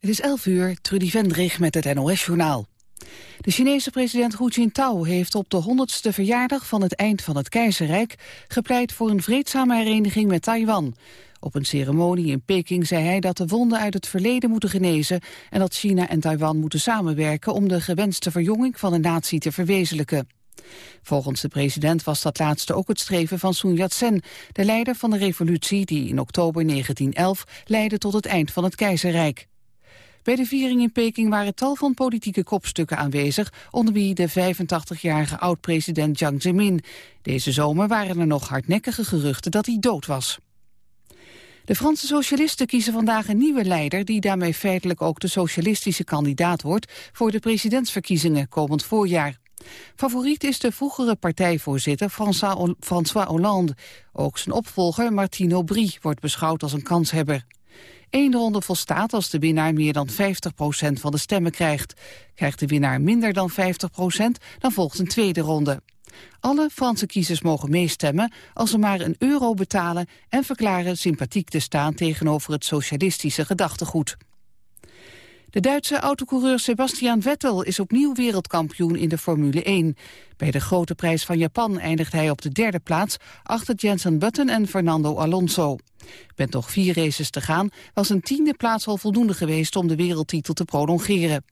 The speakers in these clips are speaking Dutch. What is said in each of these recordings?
Het is 11 uur, Trudy Vendrig met het NOS-journaal. De Chinese president Hu Jintao heeft op de 100ste verjaardag van het eind van het keizerrijk gepleit voor een vreedzame hereniging met Taiwan. Op een ceremonie in Peking zei hij dat de wonden uit het verleden moeten genezen en dat China en Taiwan moeten samenwerken om de gewenste verjonging van de natie te verwezenlijken. Volgens de president was dat laatste ook het streven van Sun Yat-sen, de leider van de revolutie die in oktober 1911 leidde tot het eind van het keizerrijk. Bij de viering in Peking waren tal van politieke kopstukken aanwezig, onder wie de 85-jarige oud-president Jiang Zemin. Deze zomer waren er nog hardnekkige geruchten dat hij dood was. De Franse socialisten kiezen vandaag een nieuwe leider... die daarmee feitelijk ook de socialistische kandidaat wordt... voor de presidentsverkiezingen komend voorjaar. Favoriet is de vroegere partijvoorzitter François Hollande. Ook zijn opvolger Martine Aubry wordt beschouwd als een kanshebber. Eén ronde volstaat als de winnaar meer dan 50% van de stemmen krijgt. Krijgt de winnaar minder dan 50% dan volgt een tweede ronde. Alle Franse kiezers mogen meestemmen als ze maar een euro betalen... en verklaren sympathiek te staan tegenover het socialistische gedachtegoed. De Duitse autocoureur Sebastian Vettel is opnieuw wereldkampioen in de Formule 1. Bij de grote prijs van Japan eindigt hij op de derde plaats... achter Jensen Button en Fernando Alonso. Met nog vier races te gaan was een tiende plaats al voldoende geweest... om de wereldtitel te prolongeren.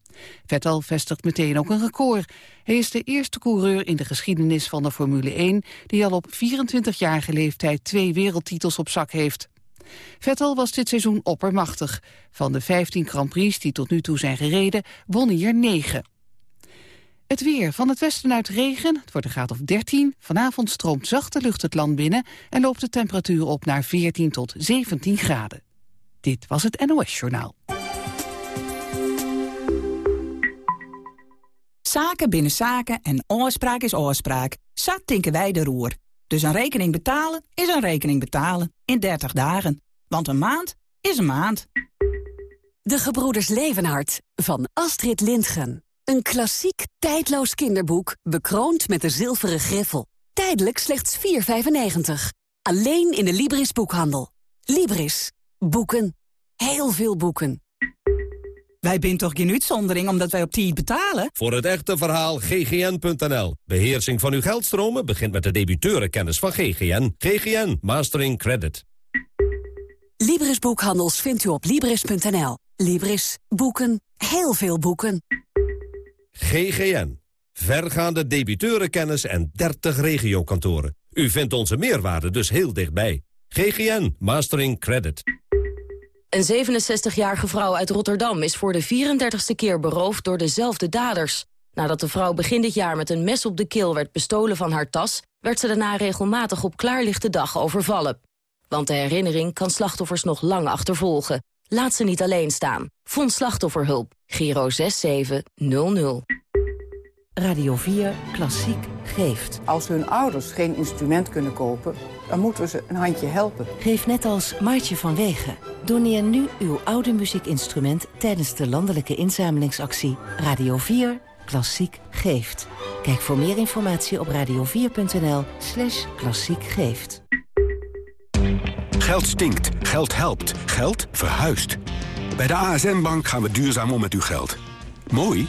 Vettel vestigt meteen ook een record. Hij is de eerste coureur in de geschiedenis van de Formule 1... die al op 24-jarige leeftijd twee wereldtitels op zak heeft. Vettel was dit seizoen oppermachtig. Van de 15 Grand Prix die tot nu toe zijn gereden, won hij er 9. Het weer. Van het westen uit regen. Het wordt een graad of 13. Vanavond stroomt zachte lucht het land binnen... en loopt de temperatuur op naar 14 tot 17 graden. Dit was het NOS Journaal. Zaken binnen zaken en oorspraak is oorspraak. Zat tinken wij de roer. Dus een rekening betalen is een rekening betalen. In 30 dagen. Want een maand is een maand. De Gebroeders Levenhart van Astrid Lindgren. Een klassiek, tijdloos kinderboek, bekroond met de zilveren griffel. Tijdelijk slechts 4,95. Alleen in de Libris boekhandel. Libris. Boeken. Heel veel boeken. Wij zijn toch geen uitzondering omdat wij op tijd betalen? Voor het echte verhaal ggn.nl. Beheersing van uw geldstromen begint met de debiteurenkennis van GGN. GGN Mastering Credit. Libris Boekhandels vindt u op Libris.nl. Libris. Boeken. Heel veel boeken. GGN. Vergaande debiteurenkennis en 30 regiokantoren. U vindt onze meerwaarde dus heel dichtbij. GGN Mastering Credit. Een 67-jarige vrouw uit Rotterdam is voor de 34ste keer beroofd door dezelfde daders. Nadat de vrouw begin dit jaar met een mes op de keel werd bestolen van haar tas... werd ze daarna regelmatig op klaarlichte dag overvallen. Want de herinnering kan slachtoffers nog lang achtervolgen. Laat ze niet alleen staan. Vond slachtofferhulp. Giro 6700. Radio 4 Klassiek geeft. Als hun ouders geen instrument kunnen kopen, dan moeten we ze een handje helpen. Geef net als Maartje van Wegen. Doneer nu uw oude muziekinstrument tijdens de landelijke inzamelingsactie Radio 4 Klassiek geeft. Kijk voor meer informatie op radio4.nl slash klassiek geeft. Geld stinkt, geld helpt, geld verhuist. Bij de ASN Bank gaan we duurzaam om met uw geld. Mooi?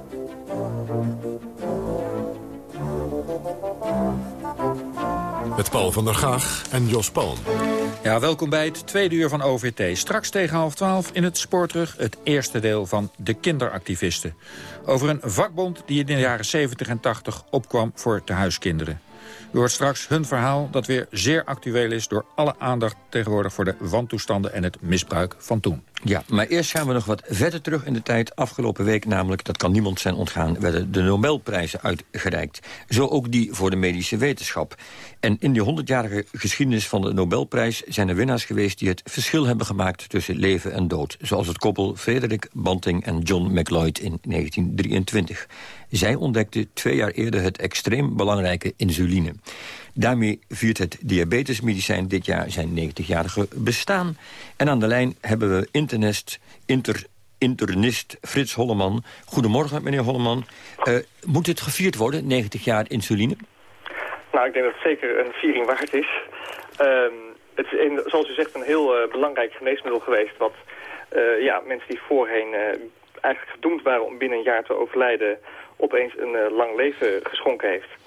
Met Paul van der Gaag en Jos Palm. Ja, welkom bij het tweede uur van OVT. Straks tegen half twaalf in het Spoorterug het eerste deel van De Kinderactivisten. Over een vakbond die in de jaren 70 en 80 opkwam voor tehuiskinderen. U hoort straks hun verhaal dat weer zeer actueel is... door alle aandacht tegenwoordig voor de wantoestanden en het misbruik van toen. Ja, maar eerst gaan we nog wat verder terug in de tijd. Afgelopen week namelijk, dat kan niemand zijn ontgaan... werden de Nobelprijzen uitgereikt. Zo ook die voor de medische wetenschap. En in die honderdjarige geschiedenis van de Nobelprijs... zijn er winnaars geweest die het verschil hebben gemaakt tussen leven en dood. Zoals het koppel Frederik Banting en John McLeod in 1923. Zij ontdekten twee jaar eerder het extreem belangrijke insuline. Daarmee viert het diabetesmedicijn dit jaar zijn 90-jarige bestaan. En aan de lijn hebben we internist, inter, internist Frits Holleman. Goedemorgen, meneer Holleman. Uh, moet het gevierd worden, 90 jaar insuline? Nou, ik denk dat het zeker een viering waard is. Um, het is, een, zoals u zegt, een heel uh, belangrijk geneesmiddel geweest... wat uh, ja, mensen die voorheen eigenlijk gedoemd waren om binnen een jaar te overlijden... opeens een lang leven geschonken heeft.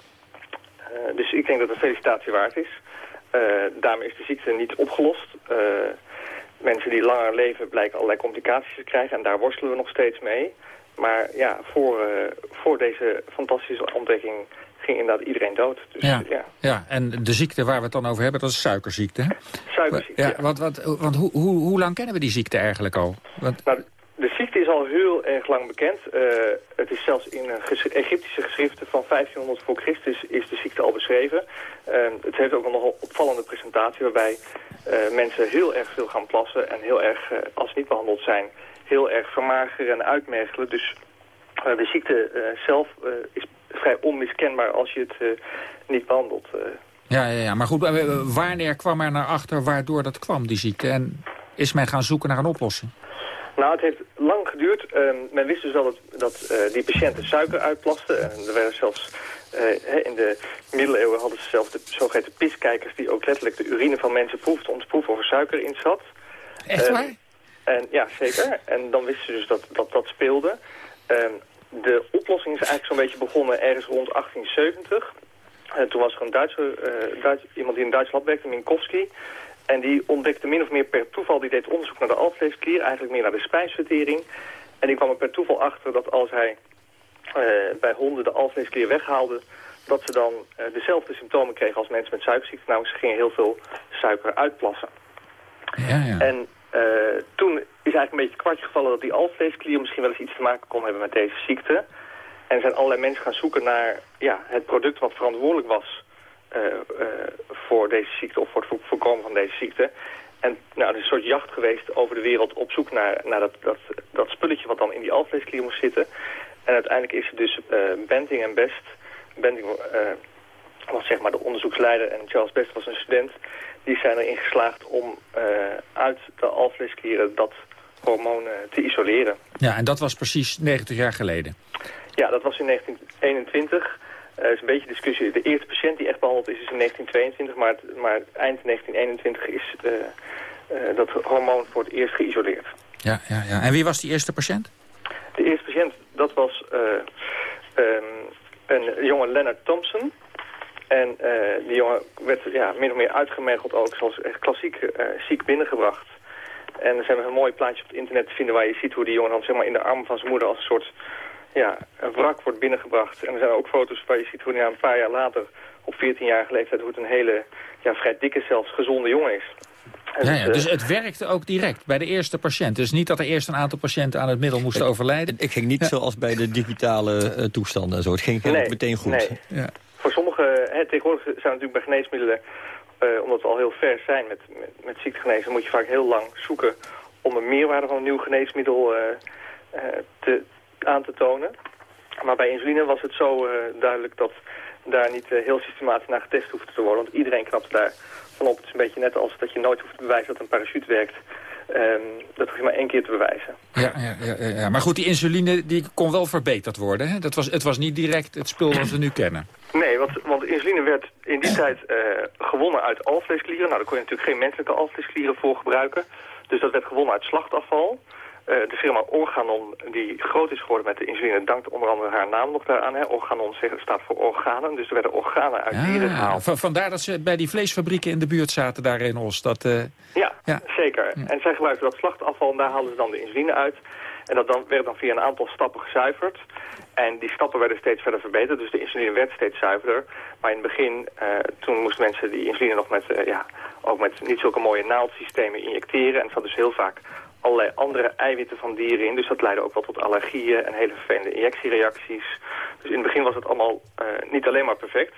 Eh, dus ik denk dat het een felicitatie waard is. Eh, daarmee is de ziekte niet opgelost. Eh, mensen die langer leven blijken allerlei complicaties te krijgen. En daar worstelen we nog steeds mee. Maar ja, voor, voor deze fantastische ontdekking ging inderdaad iedereen dood. Dus, ja, ja. ja, en de ziekte waar we het dan over hebben, dat is suikerziekte, hè? Suikerziekte, ja. Want, want, want hoe, hoe, hoe lang kennen we die ziekte eigenlijk al? Want... Nou, de ziekte is al heel erg lang bekend. Uh, het is zelfs in Egyptische geschriften van 1500 voor Christus is de ziekte al beschreven. Uh, het heeft ook een nogal opvallende presentatie waarbij uh, mensen heel erg veel gaan plassen en heel erg, als ze niet behandeld zijn, heel erg vermageren en uitmergelen. Dus de ziekte zelf is vrij onmiskenbaar als je het niet behandelt. Ja, ja, ja, maar goed, wanneer kwam er naar achter waardoor dat kwam, die ziekte? En is men gaan zoeken naar een oplossing? Nou, het heeft lang geduurd. Uh, men wist dus wel dat, dat uh, die patiënten suiker uitplasten. En er werden zelfs uh, in de middeleeuwen hadden ze zelfs de zogeheten piskijkers... die ook letterlijk de urine van mensen proefden om te proeven of er suiker in zat. Echt waar? En, ja, zeker. En dan wisten ze dus dat dat, dat speelde. Ehm, de oplossing is eigenlijk zo'n beetje begonnen ergens rond 1870. En toen was er een Duitser, Duits, iemand die in Duitsland werkte, Minkowski... En die ontdekte min of meer per toeval, die deed onderzoek naar de alvleesklier, eigenlijk meer naar de spijsvertering. En die kwam er per toeval achter dat als hij uh, bij honden de alvleesklier weghaalde, dat ze dan uh, dezelfde symptomen kregen als mensen met suikerziekte. Nou, ze gingen heel veel suiker uitplassen. Ja, ja. En uh, toen is eigenlijk een beetje kwartje gevallen dat die alvleesklier misschien wel eens iets te maken kon hebben met deze ziekte. En zijn allerlei mensen gaan zoeken naar ja, het product wat verantwoordelijk was eh, eh, voor deze ziekte of voor het voorkomen van deze ziekte. En nou, er is een soort jacht geweest over de wereld op zoek naar, naar dat, dat, dat spulletje wat dan in die alvleesklier moest zitten. En uiteindelijk is het dus uh, Benting en Best. Benting was zeg maar de onderzoeksleider en Charles Best was een student. Die zijn erin geslaagd om uit de alvleesklieren dat hormoon te isoleren. Ja, en dat was precies 90 jaar geleden? Ja, dat was in 1921. Er uh, is een beetje discussie. De eerste patiënt die echt behandeld is, is in 1922, maar, maar eind 1921 is uh, uh, dat hormoon voor het eerst geïsoleerd. Ja, ja, ja. En wie was die eerste patiënt? De eerste patiënt, dat was um, een jonge Leonard Thompson. En die jongen werd ja, min of meer uitgemergeld ook, zoals echt klassiek ziek binnengebracht. En er zijn een mooi plaatje op het internet te vinden waar je ziet hoe die jongen dan zeg maar, in de armen van zijn moeder als een soort ja, een wrak wordt binnengebracht. En er zijn ook foto's waar je ziet hoe hij een paar jaar later, op 14-jarige leeftijd, hoe het een hele, ja, vrij dikke zelfs, gezonde jongen is. Ja, ja, dus het werkte ook direct bij de eerste patiënt. Dus niet dat er eerst een aantal patiënten aan het middel moesten overlijden. Ik ging niet ja. zoals bij de digitale uh, toestanden en zo. Het ging nee, meteen goed. Nee. Ja. Voor sommige, hè, tegenwoordig zijn natuurlijk bij geneesmiddelen, uh, omdat we al heel ver zijn met, met, met ziektegenezen, moet je vaak heel lang zoeken om een meerwaarde van een nieuw geneesmiddel uh, te, aan te tonen. Maar bij insuline was het zo uh, duidelijk dat daar niet uh, heel systematisch naar getest hoefde te worden. Want iedereen knapte daar vanop. Het is een beetje net als dat je nooit hoeft te bewijzen dat een parachute werkt. Um, dat hoef je maar één keer te bewijzen. Ja, ja, ja, ja, maar goed, die insuline die kon wel verbeterd worden. Hè? Dat was, het was niet direct het spul wat we nu kennen. Nee, want, want insuline werd in die tijd uh, gewonnen uit alvleesklieren. Nou, daar kon je natuurlijk geen menselijke alvleesklieren voor gebruiken. Dus dat werd gewonnen uit slachtafval. Eh, de firma Organon, die groot is geworden met de insuline, dankt onder andere haar naam nog daaraan. Hè. Organon staat voor organen, dus er werden organen uit dieren gehaald. vandaar dat ze bij die vleesfabrieken in de buurt zaten daar in Os. Dat, uh... ja, ja, zeker. En zij gebruikten dat slachtafval en daar haalden ze dan de insuline uit. En dat dan, werd dan via een aantal stappen gezuiverd. En die stappen werden steeds verder verbeterd, dus de insuline werd steeds zuiverder. Maar in het begin, uh, toen moesten mensen die insuline nog met, ja, ook met niet zulke mooie naaldsystemen injecteren. En het zat dus heel vaak allerlei andere eiwitten van dieren in. Dus dat leidde ook wel tot allergieën en hele vervelende injectiereacties. Dus in het begin was het allemaal uh, niet alleen maar perfect.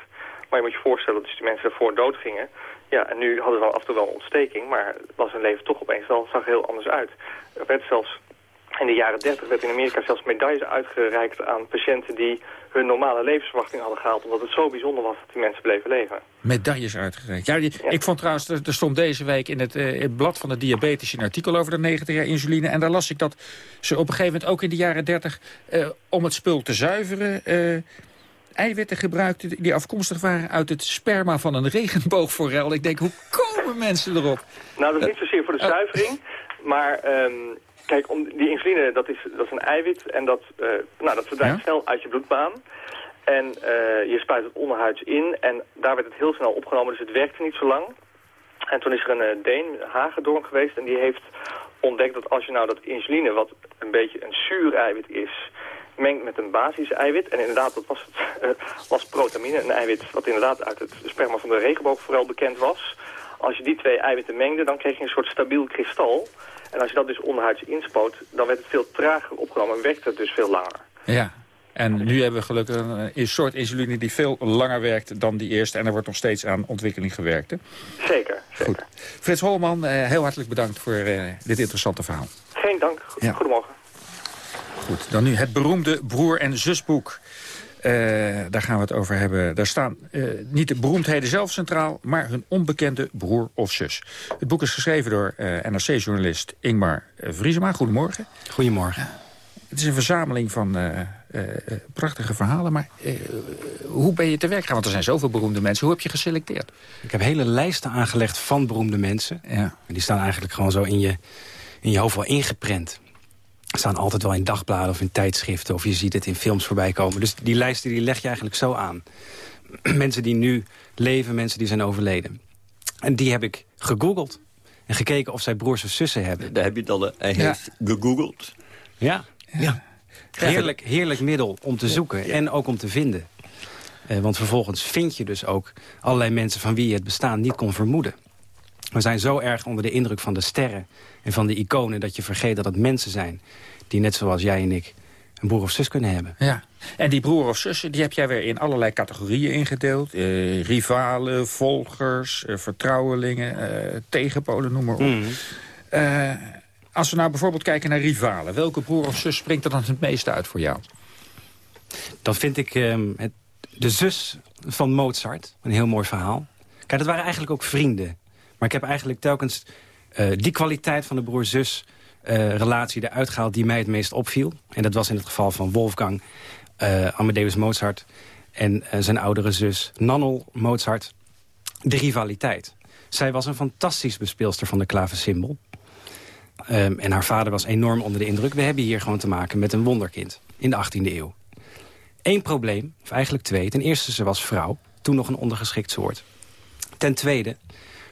Maar je moet je voorstellen dat dus die mensen ervoor dood gingen. Ja, en nu hadden ze af en toe wel ontsteking, maar was hun leven toch opeens wel, zag heel anders uit. Er werd zelfs in de jaren 30 werd in Amerika zelfs medailles uitgereikt aan patiënten die hun normale levensverwachting hadden gehaald. Omdat het zo bijzonder was dat die mensen bleven leven. Medailles uitgereikt. Ja, Ik vond trouwens, er, stond deze week in het, uh, het, blad van de diabetes een artikel over de 90 jaar insuline. En daar las ik dat ze op een gegeven moment ook in de jaren 30 uh, om het spul te zuiveren... Uh, eiwitten gebruikten die afkomstig waren uit het sperma van een regenboogforel. Ik denk, hoe komen mensen erop? Nou, dat is niet zozeer voor de zuivering, maar... Um, Kijk, om, die insuline, dat is, dat is een eiwit en dat, uh, nou, dat verdwijnt snel uit je bloedbaan. En uh, je spuit het onderhuids in en daar werd het heel snel opgenomen, dus het werkte niet zo lang. En toen is er een uh, Deen, Hagedorn geweest en die heeft ontdekt dat als je nou dat insuline, wat een beetje een zuur eiwit is, mengt met een basiseiwit. En inderdaad, dat was, het, was protamine, een eiwit wat inderdaad uit het sperma van de regenboogforel bekend was. Als je die twee eiwitten mengde, dan kreeg je een soort stabiel kristal. En als je dat dus onderhuids inspoot, dan werd het veel trager opgenomen en werkte het dus veel langer. Ja, en nu hebben we gelukkig een, soort insuline die veel langer werkt dan die eerste. En er wordt nog steeds aan ontwikkeling gewerkt. Hè? Zeker, zeker. Goed. Frits Holman, eh, heel hartelijk bedankt voor eh, dit interessante verhaal. Geen dank. Goedemorgen. Goed, dan nu het beroemde broer- en zusboek. Uh, daar gaan we het over hebben. Daar staan uh, niet de beroemdheden zelf centraal... maar hun onbekende broer of zus. Het boek is geschreven door uh, eh, NRC-journalist Ingmar Vriesema. Goedemorgen. Goedemorgen. Het is een verzameling van prachtige verhalen. Maar hoe ben je te werk gaan? Want er zijn zoveel beroemde mensen. Hoe heb je geselecteerd? Ik heb hele lijsten aangelegd van beroemde mensen. Ja. Die staan eigenlijk gewoon zo in je, in je hoofd wel ingeprent staan altijd wel in dagbladen of in tijdschriften... of je ziet het in films voorbij komen. Dus die lijsten die leg je eigenlijk zo aan. mensen die nu leven, mensen die zijn overleden. En die heb ik gegoogeld. En gekeken of zij broers of zussen hebben. Daar heb je het al. Hij heeft gegoogeld. Ja, ja. Heerlijk, heerlijk middel om te zoeken en ook om te vinden. Eh, want vervolgens vind je dus ook allerlei mensen... van wie je het bestaan niet kon vermoeden. We zijn zo erg onder de indruk van de sterren en van de iconen... dat je vergeet dat het mensen zijn die net zoals jij en ik een broer of zus kunnen hebben. Ja. En die broer of zussen die heb jij weer in allerlei categorieën ingedeeld. Eh, rivalen, volgers, eh, vertrouwelingen, eh, tegenpolen, noem maar op. Mhm. Eh, als we nou bijvoorbeeld kijken naar rivalen... welke broer of zus springt er dan het meeste uit voor jou? Dan vind ik ehm, het, de zus van Mozart een heel mooi verhaal. Kijk, dat waren eigenlijk ook vrienden. Maar ik heb eigenlijk telkens uh, die kwaliteit van de broer-zus uh, relatie eruit gehaald die mij het meest opviel. En dat was in het geval van Wolfgang uh, Amadeus Mozart en zijn oudere zus Nannel Mozart. De rivaliteit. Zij was een fantastisch bespeelster van de klaversymbol. Um, en haar vader was enorm onder de indruk. We hebben hier gewoon te maken met een wonderkind in de 18e eeuw. Eén probleem, of eigenlijk twee. Ten eerste, ze was vrouw, toen nog een ondergeschikt soort. Ten tweede,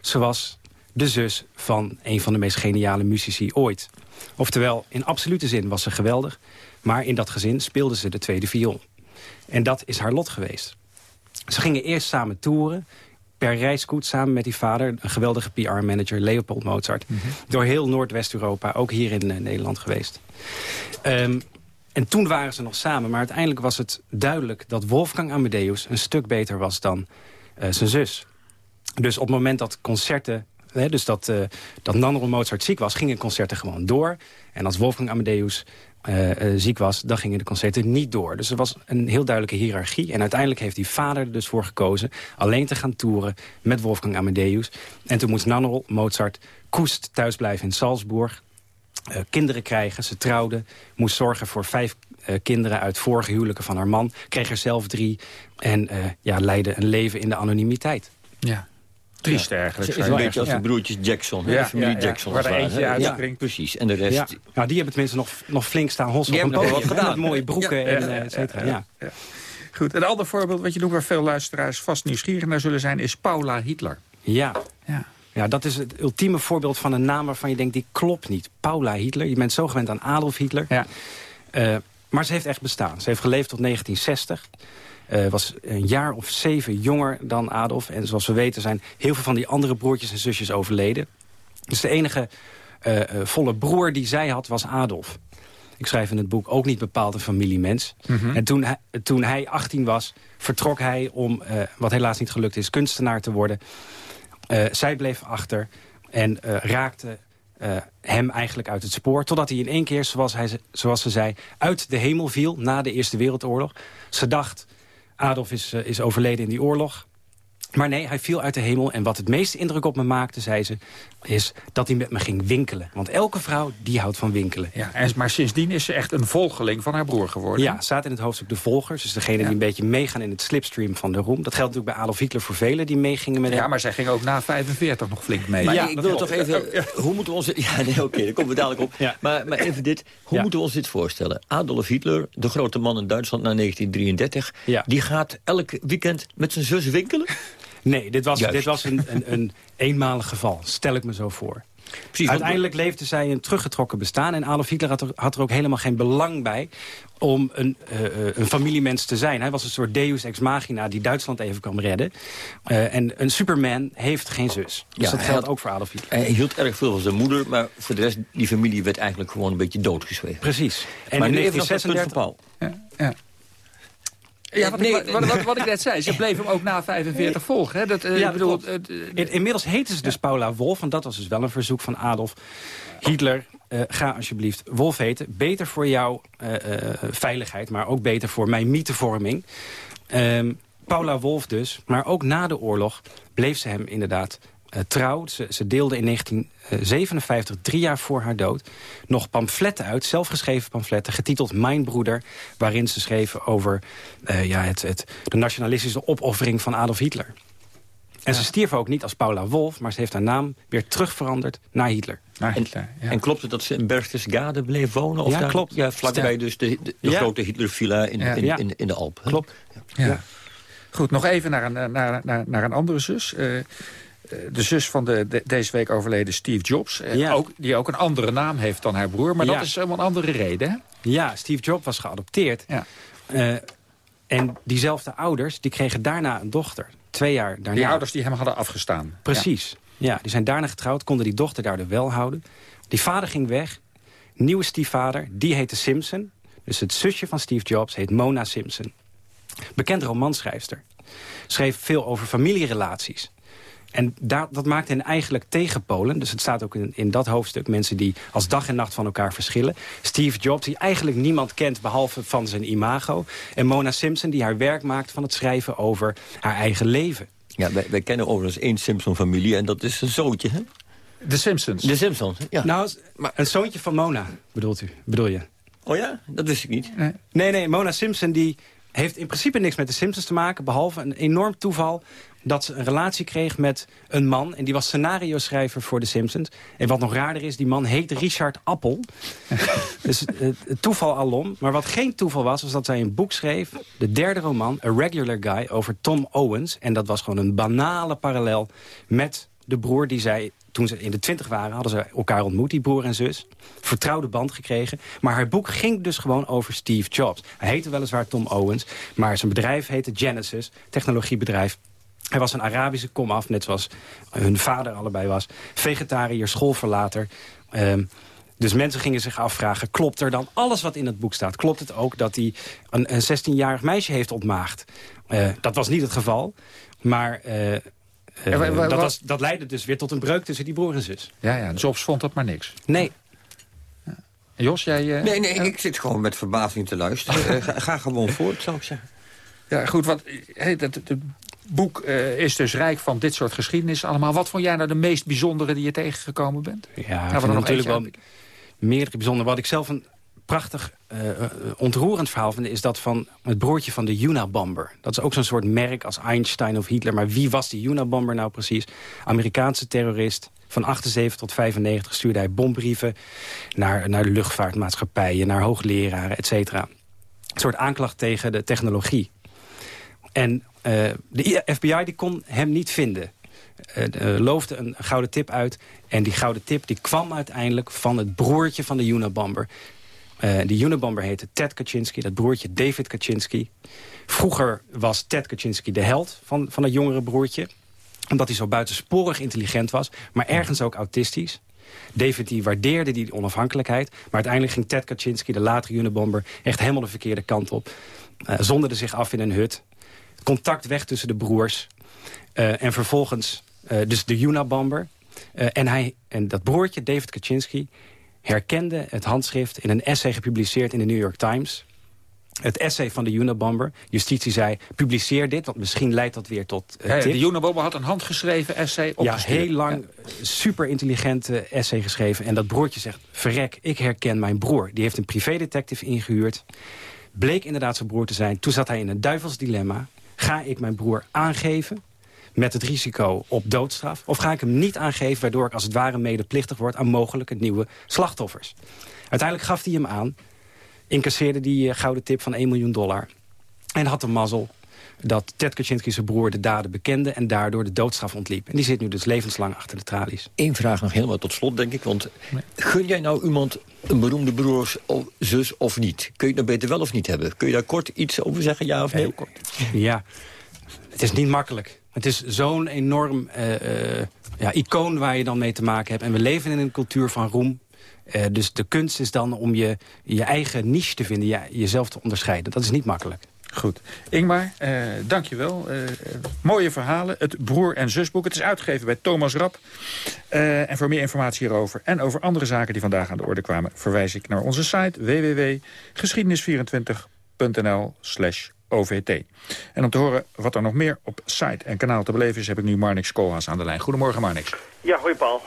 ze was de zus van een van de meest geniale muzici ooit. Oftewel, in absolute zin was ze geweldig... maar in dat gezin speelde ze de tweede viool. En dat is haar lot geweest. Ze gingen eerst samen toeren, per reiskoet samen met die vader... een geweldige PR-manager, Leopold Mozart... Mhm. door heel Noordwest-Europa, ook hier in uh, Nederland geweest. Um, en toen waren ze nog samen, maar uiteindelijk was het duidelijk... dat Wolfgang Amadeus een stuk beter was dan uh, zijn zus. Dus op het moment dat concerten dus dat, uh, dat Nannel Mozart ziek was, gingen concerten gewoon door. En als Wolfgang Amadeus uh, uh, ziek was, dan gingen de concerten niet door. Dus er was een heel duidelijke hiërarchie. En uiteindelijk heeft die vader er dus voor gekozen... alleen te gaan toeren met Wolfgang Amadeus. En toen moest Nannel Mozart koest thuisblijven in Salzburg. kinderen krijgen, ze trouwde. Moest zorgen voor vijf kinderen uit vorige huwelijken van haar man. Kreeg er zelf drie. En ja, leidde een leven in de anonimiteit. Ja, triest eigenlijk. Het is een beetje als de broertjes Jackson, ja, de familie ja, ja. Jackson. Waar er eentje uitspringt. Precies. En de rest... Ja. Nou, die hebben tenminste nog, nog flink staan hossen Die op een podium. wat gedaan. Met mooie broeken Ja. en Ja, eh, ja, et cetera. ja, Ja. Goed, een ander voorbeeld wat je noemt waar veel luisteraars vast nieuwsgierig naar zullen zijn... is Paula Hitler. Ja. Ja. Ja, dat is het ultieme voorbeeld van een naam waarvan je denkt... die klopt niet. Paula Hitler. Je bent zo gewend aan Adolf Hitler. Ja. Eh, maar ze heeft echt bestaan. Ze heeft geleefd tot 1960. Eh, was een jaar of zeven jonger dan Adolf. En zoals we weten zijn heel veel van die andere broertjes en zusjes overleden. Dus de enige eh, eh, volle broer die zij had was Adolf. Ik schrijf in het boek ook niet bepaald een familiemens. Mhm. En toen hij, toen hij 18 was, vertrok hij om, wat helaas niet gelukt is, kunstenaar te worden. Zij bleef achter en raakte hem eigenlijk uit het spoor. Totdat hij in één keer, zoals, hij, zoals ze zei, uit de hemel viel na de Eerste Wereldoorlog. Ze dacht, Adolf is, eh, is overleden in die oorlog. Maar nee, hij viel uit de hemel. En wat het meeste indruk op me maakte, zei ze... is dat hij met me ging winkelen. Want elke vrouw, die houdt van winkelen. Ja, en, maar sindsdien is ze echt een volgeling van haar broer geworden. Ja, staat in het hoofdstuk de volgers. Dus degene Ja. die een beetje meegaan in het slipstream van de roem. Dat geldt natuurlijk bij Adolf Hitler voor velen die meegingen met hem. Ja, maar zij ging ook na 45 nog flink mee. Maar Ja, ik wil toch even... Hoe moeten we ons... Ja, nee, oké, daar komen we dadelijk op. Ja. Maar, maar even dit. Hoe Ja. moeten we ons dit voorstellen? Adolf Hitler, de grote man in Duitsland na 1933... Ja. die gaat elk weekend met zijn zus winkelen? Nee, dit was, Juist. dit was een, een, een eenmalig geval. Stel ik me zo voor. Precies, want- Uiteindelijk leefde zij een teruggetrokken bestaan. En Adolf Hitler had er, had er ook helemaal geen belang bij om een, eh, eh, een familiemens te zijn. Hij was een soort deus ex machina die Duitsland even kwam redden. Eh, en een superman heeft geen zus. Dus Ja, dat geldt had- ook voor Adolf Hitler. Hij hield erg veel van zijn moeder, maar voor de rest... die familie werd eigenlijk gewoon een beetje doodgeschreven. Precies. En maar in nu even nog dat punt 1936... van Paul. Ja, ja. Ja, wat, Nee, ik, wat, wat, wat ik net zei, ze bleef hem ook na 45 volgen. Hè? Dat, eh, Ja, bedoel, eh, In- inmiddels heette ze dus Paula Wolf, want dat was dus wel een verzoek van Adolf. Hitler, eh, ga alsjeblieft Wolf heten. Beter voor jouw veiligheid, maar ook beter voor mijn mythevorming. Ehm, Paula Wolf dus, maar ook na de oorlog bleef ze hem inderdaad trouw. Ze, ze deelde in 1957, drie jaar voor haar dood, nog pamfletten uit, zelfgeschreven pamfletten, getiteld Mijn Broeder, waarin ze schreven over eh, ja, het, het, de nationalistische opoffering van Adolf Hitler. En ze stierf ook niet als Paula Wolf, maar ze heeft haar naam weer terugveranderd naar Hitler. naar En, Hitler, ja. en klopt het dat ze in Berchtesgade bleef wonen? Of Ja, daar- klopt. Ja, vlakbij dus de, de, de Ja. grote Hitlervilla in, Ja. in, in, in de Alpen. hè? Klopt. Ja. Goed, nog even naar een, eh, naar, naar, naar een andere zus. Eh, eh, de zus van de, de- deze week overleden Steve Jobs. eh, Ja. ook, die ook een andere naam heeft dan haar broer. Maar Ja. dat is helemaal een andere reden. Hè? Ja, Steve Jobs was geadopteerd. Ja. Eh, en diezelfde ouders, die kregen daarna een dochter. Twee jaar daarna. Die ouders die hem hadden afgestaan. Precies. Ja. die zijn daarna getrouwd, konden die dochter daardoor wel houden. Die vader ging weg. Nieuwe stiefvader, die heette Simpson. Dus het zusje van Steve Jobs heet Mona Simpson. Bekend romanschrijfster. Schreef veel over familierelaties. En daar, dat maakt hen eigenlijk tegenpolen. Dus het staat ook in, in dat hoofdstuk. Mensen die als dag en nacht van elkaar verschillen. Steve Jobs, die eigenlijk niemand kent behalve van zijn imago. En Mona Simpson, die haar werk maakt van het schrijven over haar eigen leven. Ja, wij, wij kennen overigens één Simpson-familie en dat is een zoontje, hè? De Simpsons. De Simpsons, ja. Nou, maar een zoontje van Mona, bedoelt u, bedoel je? Oh ja? Dat wist ik niet. Nee, nee, Mona Simpson die heeft in principe niks met de Simpsons te maken... behalve een enorm toeval dat ze een relatie kreeg met een man... en die was scenario-schrijver voor de Simpsons. En wat nog raarder is, die man heet Richard Appel. dus eh, het toeval alom. Maar wat geen toeval was, was dat zij een boek schreef... de derde roman, A Regular Guy, over Tom Owens. En dat was gewoon een banale parallel met de broer die zij... Toen ze in de twintig waren, hadden ze elkaar ontmoet, die broer en zus. Vertrouwde band gekregen. Maar haar boek ging dus gewoon over Steve Jobs. Hij heette weliswaar Tom Owens, maar zijn bedrijf heette Genesis, technologiebedrijf. Hij was een Arabische komaf, net zoals hun vader allebei was. Vegetariër, schoolverlater. Ehm, dus mensen gingen zich afvragen, klopt er dan alles wat in het boek staat? Klopt het ook dat hij een, een 16-jarig meisje heeft ontmaagd? Eh, dat was niet het geval, maar... eh, eh, dat, wa- was, dat leidde dus weer tot een breuk tussen die broer en zus. Ja, ja, Jobs vond dat maar niks. Nee. Jos, jij... eh, Nee, nee, ik zit gewoon met verbazing te luisteren. Ga, ga gewoon voort, zou ik zeggen. Ja, goed, want het, het boek eh, is dus rijk van dit soort geschiedenis allemaal. Wat vond jij nou de meest bijzondere die je tegengekomen bent? Ja, nog natuurlijk wel meerdere bijzonder. Wat ik zelf een prachtig uh, ontroerend verhaal vind... is dat van het broertje van de Unabomber. Dat is ook zo'n soort merk als Einstein of Hitler. Maar wie was die Unabomber nou precies? Amerikaanse terrorist. Van 78 tot 95 stuurde hij bombrieven naar, naar luchtvaartmaatschappijen... naar hoogleraren, et cetera. Een soort aanklacht tegen de technologie. En uh, de FBI die kon hem niet vinden. Uh, loofde een gouden tip uit. En die gouden tip die kwam uiteindelijk van het broertje van de Unabomber. Uh, de Unabomber heette Ted Kaczynski, dat broertje David Kaczynski. Vroeger was Ted Kaczynski de held van, van het jongere broertje. Omdat hij zo buitensporig intelligent was, maar ergens ook autistisch. David die waardeerde die onafhankelijkheid. Maar uiteindelijk ging Ted Kaczynski, de latere Unabomber... echt helemaal de verkeerde kant op. Uh, zonderde zich af in een hut. Contact weg tussen de broers. Uh, en vervolgens uh, dus de Unabomber. Uh, en, hij, en dat broertje, David Kaczynski, herkende het handschrift... in een essay gepubliceerd in de New York Times. Het essay van de Unabomber. Justitie zei, publiceer dit, want misschien leidt dat weer tot ja, De Unabomber had een handgeschreven essay opgestuurd. Ja, heel lang, ja. super intelligente essay geschreven. En dat broertje zegt, verrek, ik herken mijn broer. Die heeft een privédetective ingehuurd. Bleek inderdaad zijn broer te zijn. Toen zat hij in een duivels dilemma. Ga ik mijn broer aangeven met het risico op doodstraf? Of ga ik hem niet aangeven waardoor ik als het ware medeplichtig word... aan mogelijke nieuwe slachtoffers? Uiteindelijk gaf hij hem aan, incasseerde die uh, gouden tip van 1 miljoen dollar... en had de mazzel dat Ted Kaczynski zijn broer de daden bekende... en daardoor de doodstraf ontliep. En die zit nu dus levenslang achter de tralies. Eén vraag nog helemaal tot slot, denk ik. Want gun jij nou iemand een beroemde broer of zus of niet? Kun je het nou beter wel of niet hebben? Kun je daar kort iets over zeggen, ja of nee? Heel kort. Ja, het is niet makkelijk. Het is zo'n enorm uh, uh, ja, icoon waar je dan mee te maken hebt. En we leven in een cultuur van roem. Uh, dus de kunst is dan om je, je eigen niche te vinden, je, jezelf te onderscheiden. Dat is niet makkelijk. Goed. Ingmar, uh, dank je wel. Uh, mooie verhalen. Het broer- en zusboek. Het is uitgegeven bij Thomas Rap. Uh, en voor meer informatie hierover en over andere zaken die vandaag aan de orde kwamen... verwijs ik naar onze site www.geschiedenis24.nl slash OVT. En om te horen wat er nog meer op site en kanaal te beleven is... heb ik nu Marnix Koolhaas aan de lijn. Goedemorgen, Marnix. Ja, hoi Paul.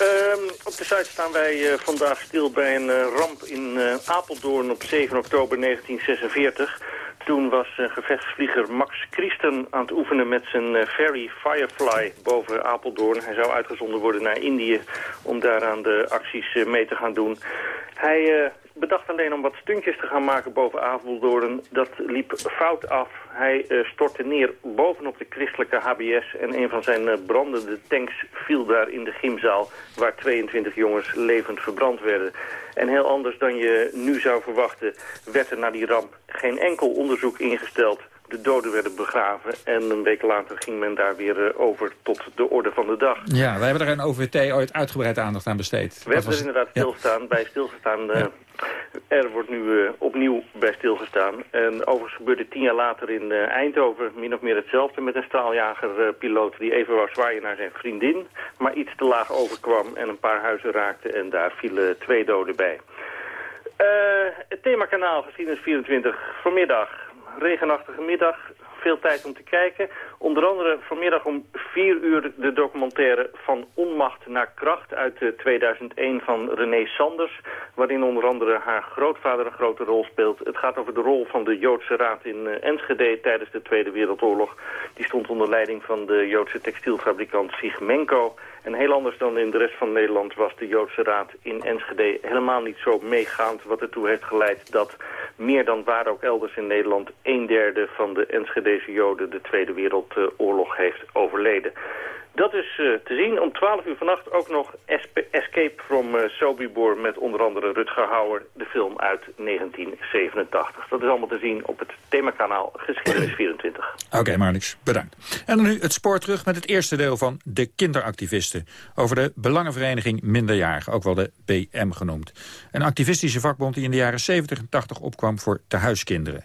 Um, op de site staan wij uh, vandaag stil bij een uh, ramp in Apeldoorn op 7 oktober 1946. Toen was gevechtsvlieger Max Christen aan het oefenen met zijn ferry Firefly boven Apeldoorn. Hij zou uitgezonden worden naar Indië om daar aan de acties mee te gaan doen. Hij bedacht alleen om wat stuntjes te gaan maken boven Apeldoorn. Dat liep fout af. Hij uh, stortte neer bovenop de christelijke HBS en een van zijn uh, brandende tanks viel daar in de gymzaal waar 22 jongens levend verbrand werden. En heel anders dan je nu zou verwachten werd er na die ramp geen enkel onderzoek ingesteld. De doden werden begraven en een week later ging men daar weer uh, over tot de orde van de dag. Ja, wij hebben er een OVT ooit uitgebreid aandacht aan besteed. We hebben er inderdaad stilstaan, ja. bij stilgestaan... Ja. Er wordt nu uh, opnieuw bij stilgestaan. En overigens gebeurde tien jaar later in uh, Eindhoven min of meer hetzelfde... met een straaljagerpiloot uh, die even wou zwaaien naar zijn vriendin... maar iets te laag overkwam en een paar huizen raakte... en daar vielen twee doden bij. het themakanaal Geschiedenis 24 vanmiddag. Regenachtige middag, veel tijd om te kijken. Onder andere vanmiddag om 4 uur de documentaire Van Onmacht naar Kracht uit 2001 van René Sanders. Waarin onder andere haar grootvader een grote rol speelt. Het gaat over de rol van de Joodse Raad in Enschede tijdens de Tweede Wereldoorlog. Die stond onder leiding van de Joodse textielfabrikant Sigmenko. En heel anders dan in de rest van Nederland was de Joodse Raad in Enschede helemaal niet zo meegaand. Wat ertoe heeft geleid dat meer dan waar ook elders in Nederland een derde van de Enschedese Joden de Tweede Wereldoorlog heeft overleden. Dat is uh, te zien. Om 12 uur vannacht ook nog Escape from uh, Sobibor met onder andere Rutger Hauer, de film uit 1987. Dat is allemaal te zien op het themakanaal Geschiedenis 24. Oké, okay, bedankt. En dan nu het spoor terug met het eerste deel van De Kinderactivisten. Over de Belangenvereniging Minderjarigen, ook wel de BM genoemd. Een activistische vakbond die in de jaren 70 en 80 opkwam voor tehuiskinderen.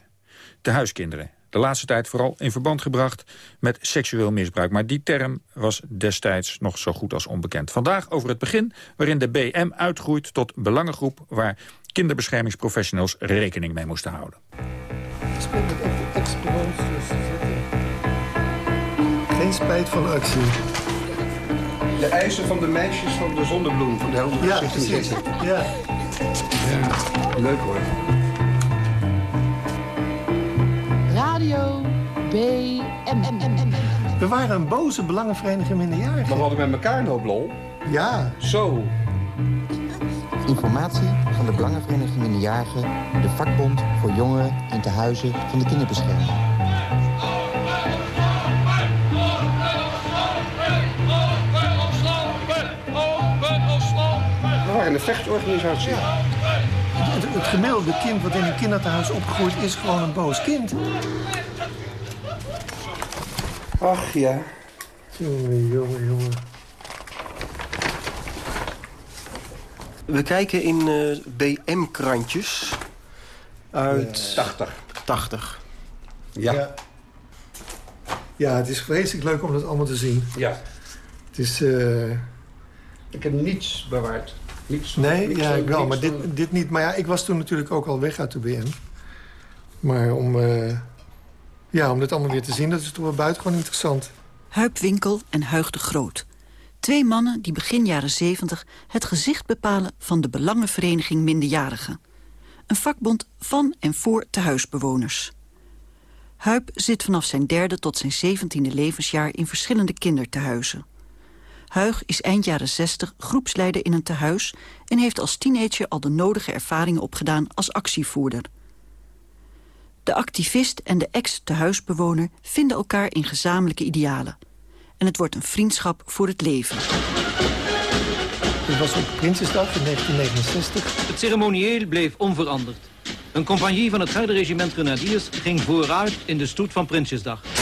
Tehuiskinderen, de laatste tijd vooral in verband gebracht met seksueel misbruik. Maar die term was destijds nog zo goed als onbekend. Vandaag over het begin waarin de BM uitgroeit tot belangengroep... waar kinderbeschermingsprofessionals rekening mee moesten houden. Geen spijt van actie. De eisen van de meisjes van de zonnebloem, van de Ja, precies. Ja. Ja. Leuk hoor. Radio BMM. We waren een boze belangenvereniging minderjarigen. Maar we hadden met elkaar nog lol. Ja. Zo. Informatie van de Belangenvereniging Minderjarigen... de vakbond voor jongeren in tehuizen van de kinderbescherming. We waren een vechtorganisatie. Het gemiddelde kind wat in een kinderthuis opgegroeid is gewoon een boos kind. Ach ja. Jongen, jongen, jongen. We kijken in eh, BM-krantjes uit... 80. 80. Ja. ja. Ja, het is vreselijk leuk om dat allemaal te zien. Ja. Het is... eh, Ik heb niets bewaard. Nee, niks, ja, ik wel, maar dit, dit niet. Maar ja, ik was toen natuurlijk ook al weg uit de BN. Maar om, eh, ja, om dit allemaal weer te zien, dat is toch wel buitengewoon interessant. Huip Winkel en Huig de Groot. Twee mannen die begin jaren 70 het gezicht bepalen van de Belangenvereniging Minderjarigen. Een vakbond van en voor tehuisbewoners. Huip zit vanaf zijn derde tot zijn zeventiende levensjaar in verschillende kindertehuizen. Huig is eind jaren 60 groepsleider in een tehuis... en heeft als teenager al de nodige ervaringen opgedaan als actievoerder. De activist en de ex-tehuisbewoner vinden elkaar in gezamenlijke idealen. En het wordt een vriendschap voor het leven. Het was op Prinsjesdag in 1969. Het ceremonieel bleef onveranderd. Een compagnie van het Garde-regiment Grenadiers ging vooruit in de stoet van Prinsjesdag.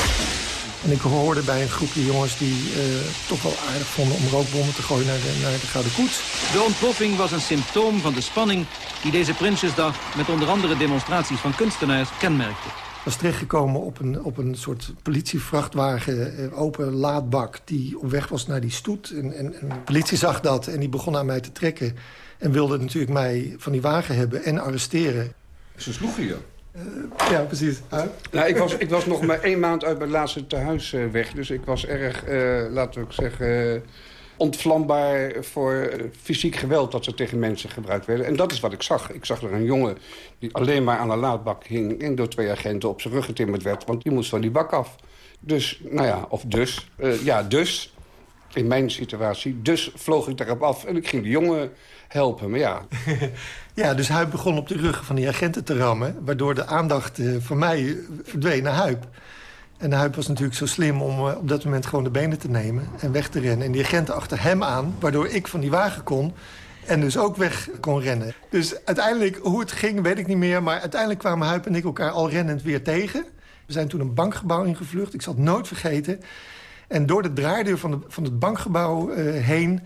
En ik hoorde bij een groepje jongens die eh, toch wel aardig vonden... om rookbommen te gooien naar de, naar de Gouden Koets. De ontploffing was een symptoom van de spanning die deze Prinsjesdag met onder andere demonstraties van kunstenaars kenmerkte. Ik was terechtgekomen op een, op een soort politievrachtwagen, eh, open laadbak... die op weg was naar die stoet. En, en, en de politie zag dat en die begon aan mij te trekken. En wilde natuurlijk mij van die wagen hebben en arresteren. Ze sloegen je. Ja, precies. Nou, ik, was, ik was nog maar één maand uit mijn laatste tehuis eh, weg. Dus ik was erg, eh, laten we ook zeggen... eh, ontvlambaar voor eh, fysiek geweld dat ze tegen mensen gebruikt werden. En dat is wat ik zag. Ik zag er een jongen die alleen maar aan een laadbak hing... en door twee agenten op zijn rug getimmerd werd. Want die moest van die bak af. Dus, nou ja, of dus. eh, ja, dus. In mijn situatie. Dus vloog ik daarop af en ik ging de jongen helpen. Maar ja, Ja, dus Huip begon op de ruggen van die agenten te rammen... waardoor de aandacht eh, van mij verdween naar Huip. En Huip was natuurlijk zo slim om eh, op dat moment gewoon de benen te nemen... en weg te rennen. En die agenten achter hem aan, waardoor ik van die wagen kon... en dus ook weg kon rennen. Dus uiteindelijk, hoe het ging, weet ik niet meer... maar uiteindelijk kwamen Huip en ik elkaar al rennend weer tegen. We zijn toen een bankgebouw ingevlucht, ik zal het nooit vergeten... En door de draaideur van, de, van het bankgebouw eh, heen...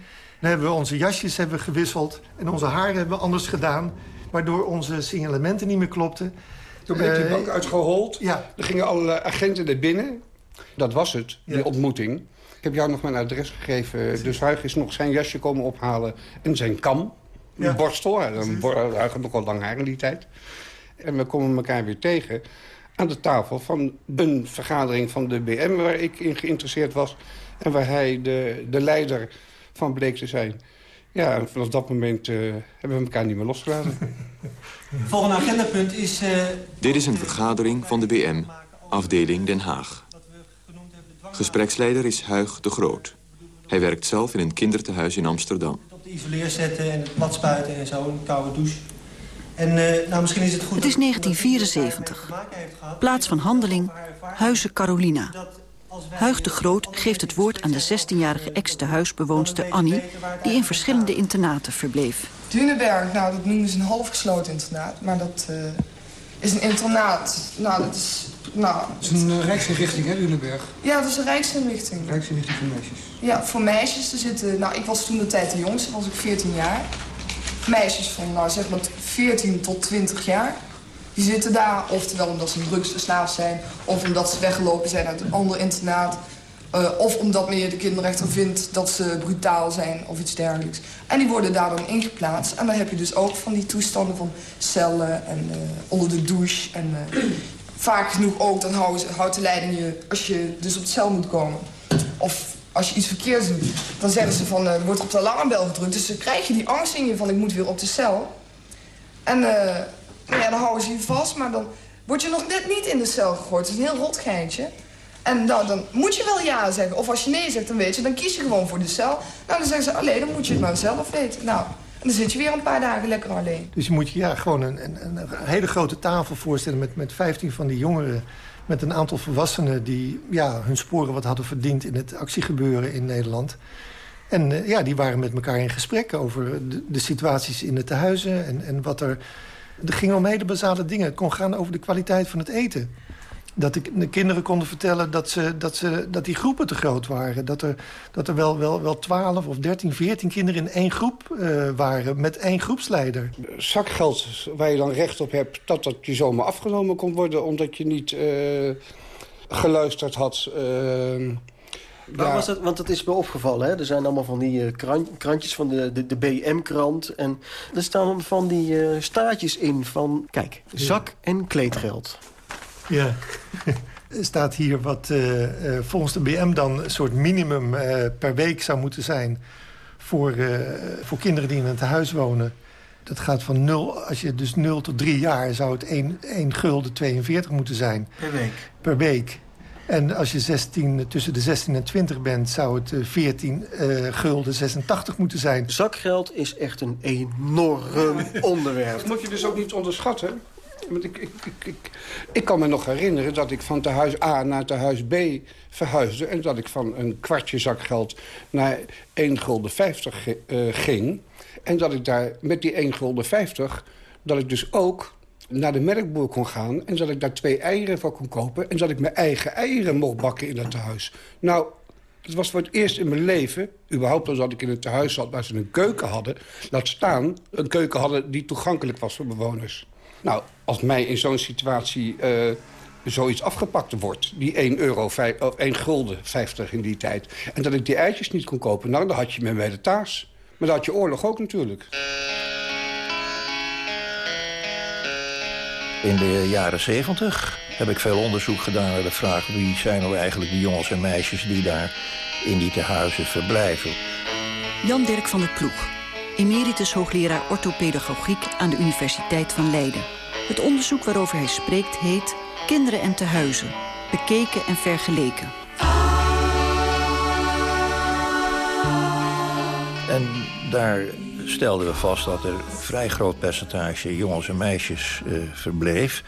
hebben we onze jasjes hebben gewisseld en onze haren hebben we anders gedaan... waardoor onze signalementen niet meer klopten. Toen ben ik die Eh, bank uitgehold. Ja. Er gingen alle agenten er binnen. Dat was het, die Ja. ontmoeting. Ik heb jou nog mijn adres gegeven. Dus Huig is nog zijn jasje komen ophalen en zijn kam. Een Ja. borstel. Had een bor- Huig had nog wel lang haar in die tijd. En we komen elkaar weer tegen aan de tafel van een vergadering van de BM... waar ik in geïnteresseerd was. En waar hij de, de leider van bleek te zijn. Ja, en vanaf dat moment eh, hebben we elkaar niet meer losgelaten. Volgende agendapunt is... eh, Dit is een vergadering van de BM, afdeling Den Haag. Gespreksleider is Huig de Groot. Hij werkt zelf in een kindertehuis in Amsterdam. op de isoleer zetten en het plat spuiten en zo, een koude douche. En eh, nou, misschien is het goed... Het is 1974. Plaats van handeling, Huizen Carolina. Huig de Groot geeft het woord aan de 16-jarige ex-tehuisbewoonster Annie... die in verschillende internaten verbleef. Dunenberg, nou dat noemen ze een halfgesloten internaat. Maar dat eh, is een internaat. Nou, dat is... Nou, Het is een uh, rijksinrichting, hè, Lunenberg? ja, dat is een rijksinrichting. Rijksinrichting voor meisjes. Ja, voor meisjes. Er zitten, nou, ik was toen de tijd de jongste, was ik 14 jaar. Meisjes van, nou, zeg maar 14 tot 20 jaar. Die zitten daar, oftewel omdat ze drugsverslaafd zijn... of omdat ze weggelopen zijn uit een ander internaat... eh, of omdat meneer de kinderrechter vindt dat ze brutaal zijn of iets dergelijks. En die worden daar dan ingeplaatst. En dan heb je dus ook van die toestanden van cellen en eh, onder de douche. En eh, vaak genoeg ook, dan houdt de leiding je als je dus op het cel moet komen. Of als je iets verkeerds doet, dan zeggen ze van, wordt op de alarmbel gedrukt. Dus dan krijg je die angst in je van, ik moet weer op de cel. En ja, dan houden ze je vast, maar dan word je nog net niet in de cel gegooid. Het is een heel rot geintje. En nou, dan moet je wel ja zeggen. Of als je nee zegt, dan weet je, dan kies je gewoon voor de cel. Nou, dan zeggen ze, alleen dan moet je het maar zelf weten. Nou, en dan zit je weer een paar dagen lekker alleen. Dus je moet je ja, gewoon een, een, een hele grote tafel voorstellen met, met 15 van die jongeren met een aantal volwassenen die ja, hun sporen wat hadden verdiend in het actiegebeuren in Nederland. En uh, ja, die waren met elkaar in gesprek over de, de situaties in de tehuizen en, en wat er... Er ging om hele basale dingen. Het kon gaan over de kwaliteit van het eten dat de, kinderen konden vertellen dat, ze, dat, ze, dat die groepen te groot waren. Dat er, dat er wel, wel, wel 12 of 13, 14 kinderen in één groep uh, waren met één groepsleider. Zakgeld waar je dan recht op hebt, dat dat je zomaar afgenomen kon worden... omdat je niet uh, geluisterd had... Uh, ja. was dat? Want het is me opgevallen. Hè? Er zijn allemaal van die krantjes van de, de, de BM-krant. En er staan van die uh, staatjes in van... Kijk, zak- en kleedgeld. Ja. Er staat hier wat uh, uh, volgens de BM dan een soort minimum uh, per week zou moeten zijn... Voor, voor kinderen die in een tehuis wonen. Dat gaat van 0, als je dus 0 tot 3 jaar zou het 1, 1 gulden 42 moeten zijn. Per week? Per week. En als je 16, tussen de 16 en 20 bent, zou het 14 gulden 86 moeten zijn. Zakgeld is echt een enorm onderwerp. Dat moet je dus ook niet onderschatten. Want ik, ik, ik, ik, kan me nog herinneren dat ik van tehuis A naar tehuis B verhuisde... en dat ik van een kwartje zakgeld naar 1 gulden 50 uh, ging. En dat ik daar met die 1 gulden 50... dat ik dus ook naar de melkboer kon gaan... en dat ik daar twee eieren voor kon kopen... en dat ik mijn eigen eieren mocht bakken in dat tehuis. Nou, dat was voor het eerst in mijn leven, überhaupt als dat ik in een tehuis zat... waar ze een keuken hadden, laat staan... een keuken hadden die toegankelijk was voor bewoners. Nou, als mij in zo'n situatie uh, zoiets afgepakt wordt... die 1, euro, 5, oh, 1 gulden 50 in die tijd... en dat ik die eitjes niet kon kopen... nou, dan had je me bij de taas. Maar dan had je oorlog ook natuurlijk. In de jaren 70 heb ik veel onderzoek gedaan naar de vraag... wie zijn nou eigenlijk de jongens en meisjes die daar in die tehuizen verblijven. Jan Dirk van der Ploeg, emeritus hoogleraar orthopedagogiek aan de Universiteit van Leiden. Het onderzoek waarover hij spreekt heet Kinderen en tehuizen, bekeken en vergeleken. En daar stelden we vast dat er een vrij groot percentage jongens en meisjes uh, verbleef.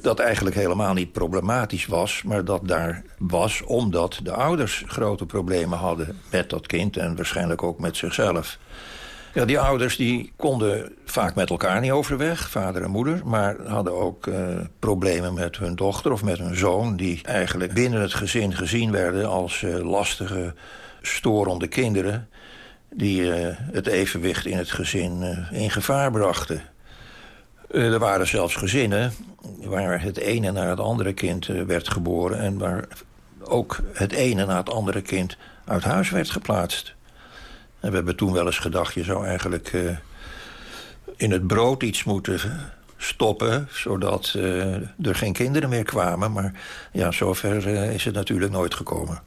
Dat eigenlijk helemaal niet problematisch was, maar dat daar was omdat de ouders grote problemen hadden met dat kind en waarschijnlijk ook met zichzelf. Ja, die ouders die konden vaak met elkaar niet overweg, vader en moeder... maar hadden ook uh, problemen met hun dochter of met hun zoon... die eigenlijk binnen het gezin gezien werden als uh, lastige, storende kinderen... die uh, het evenwicht in het gezin in gevaar brachten. er waren zelfs gezinnen waar het ene naar het andere kind werd geboren... en waar ook het ene naar het andere kind uit huis werd geplaatst... En we hebben toen wel eens gedacht... je zou eigenlijk in het brood iets moeten stoppen... zodat er geen kinderen meer kwamen. Maar ja, zover is het natuurlijk nooit gekomen.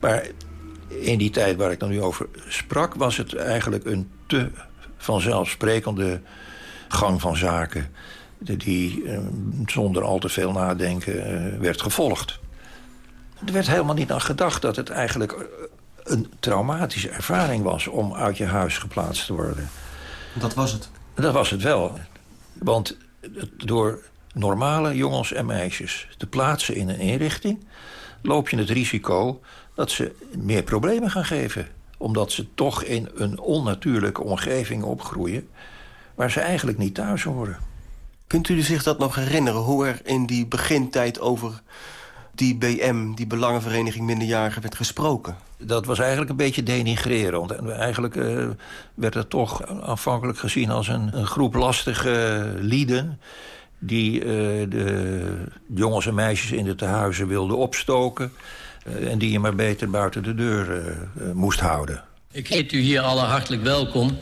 Maar in die tijd waar ik dan nu over sprak... was het eigenlijk een te vanzelfsprekende gang van zaken... die zonder al te veel nadenken werd gevolgd. Er werd helemaal niet aan gedacht dat het eigenlijk een traumatische ervaring was om uit je huis geplaatst te worden. Dat was het? Dat was het wel. Want door normale jongens en meisjes te plaatsen in een inrichting... loop je het risico dat ze meer problemen gaan geven. Omdat ze toch in een onnatuurlijke omgeving opgroeien... waar ze eigenlijk niet thuis horen. Kunt u zich dat nog herinneren, hoe er in die begintijd over die BM, die Belangenvereniging Minderjarigen, werd gesproken? Dat was eigenlijk een beetje denigrerend. En eigenlijk uh, werd het toch aanvankelijk gezien als een, een groep lastige lieden... die uh, de jongens en meisjes in de tehuizen wilden opstoken... Uh, en die je maar beter buiten de deur moest houden. Ik heet u hier alle hartelijk welkom.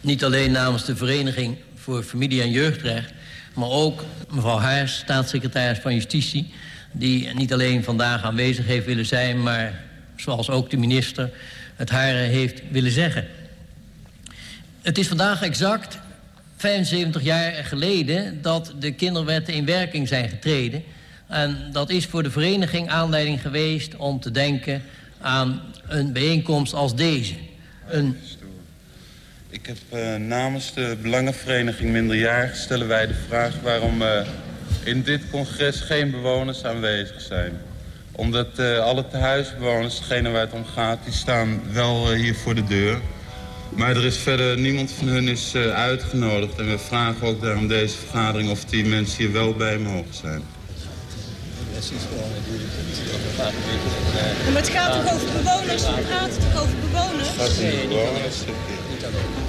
Niet alleen namens de Vereniging voor Familie en Jeugdrecht... maar ook mevrouw Haars, staatssecretaris van Justitie die niet alleen vandaag aanwezig heeft willen zijn... maar zoals ook de minister het haar heeft willen zeggen. Het is vandaag exact 75 jaar geleden dat de kinderwetten in werking zijn getreden. En dat is voor de vereniging aanleiding geweest om te denken aan een bijeenkomst als deze. Een... Ik heb uh, namens de Belangenvereniging Minderjarigen stellen wij de vraag waarom uh, in dit congres geen bewoners aanwezig zijn. Omdat uh, alle tehuisbewoners, degene waar het om gaat, die staan wel hier voor de deur. Maar er is verder niemand van hun is uitgenodigd. En we vragen ook daarom deze vergadering of die mensen hier wel bij mogen zijn. Maar het gaat toch over bewoners? Het gaat toch over bewoners?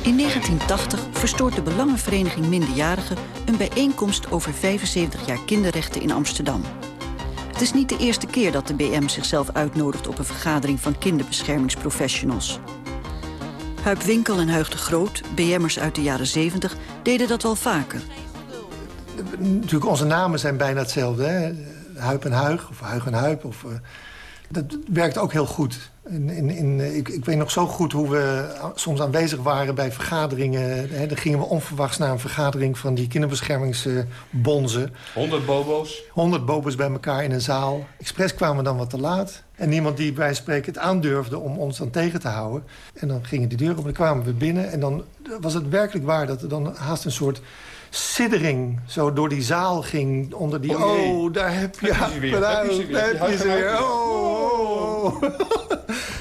In 1980 verstoort de Belangenvereniging Minderjarigen... een bijeenkomst over 75 jaar kinderrechten in Amsterdam. Het is niet de eerste keer dat de BM zichzelf uitnodigt... op een vergadering van kinderbeschermingsprofessionals. Huip Winkel en Huig de Groot, BM'ers uit de jaren 70... deden dat wel vaker. Natuurlijk, onze namen zijn bijna hetzelfde. Hè? Huip en Huig, of Huig en Huip. Of, uh, dat werkt ook heel goed. In, in, in, ik, ik, weet nog zo goed hoe we soms aanwezig waren bij vergaderingen. Hè, dan gingen we onverwachts naar een vergadering van die kinderbeschermingsbonzen. 100 bobo's? 100 bobo's bij elkaar in een zaal. Expres kwamen we dan wat te laat. En niemand die bij spreken het aandurfde om ons dan tegen te houden. En dan gingen die deuren open, dan kwamen we binnen. En dan was het werkelijk waar dat er dan haast een soort siddering zo door die zaal ging. Onder die, oh, oh daar heb je, heb je weer. Daar heb je ze weer. Heb je ze weer. Oh, oh.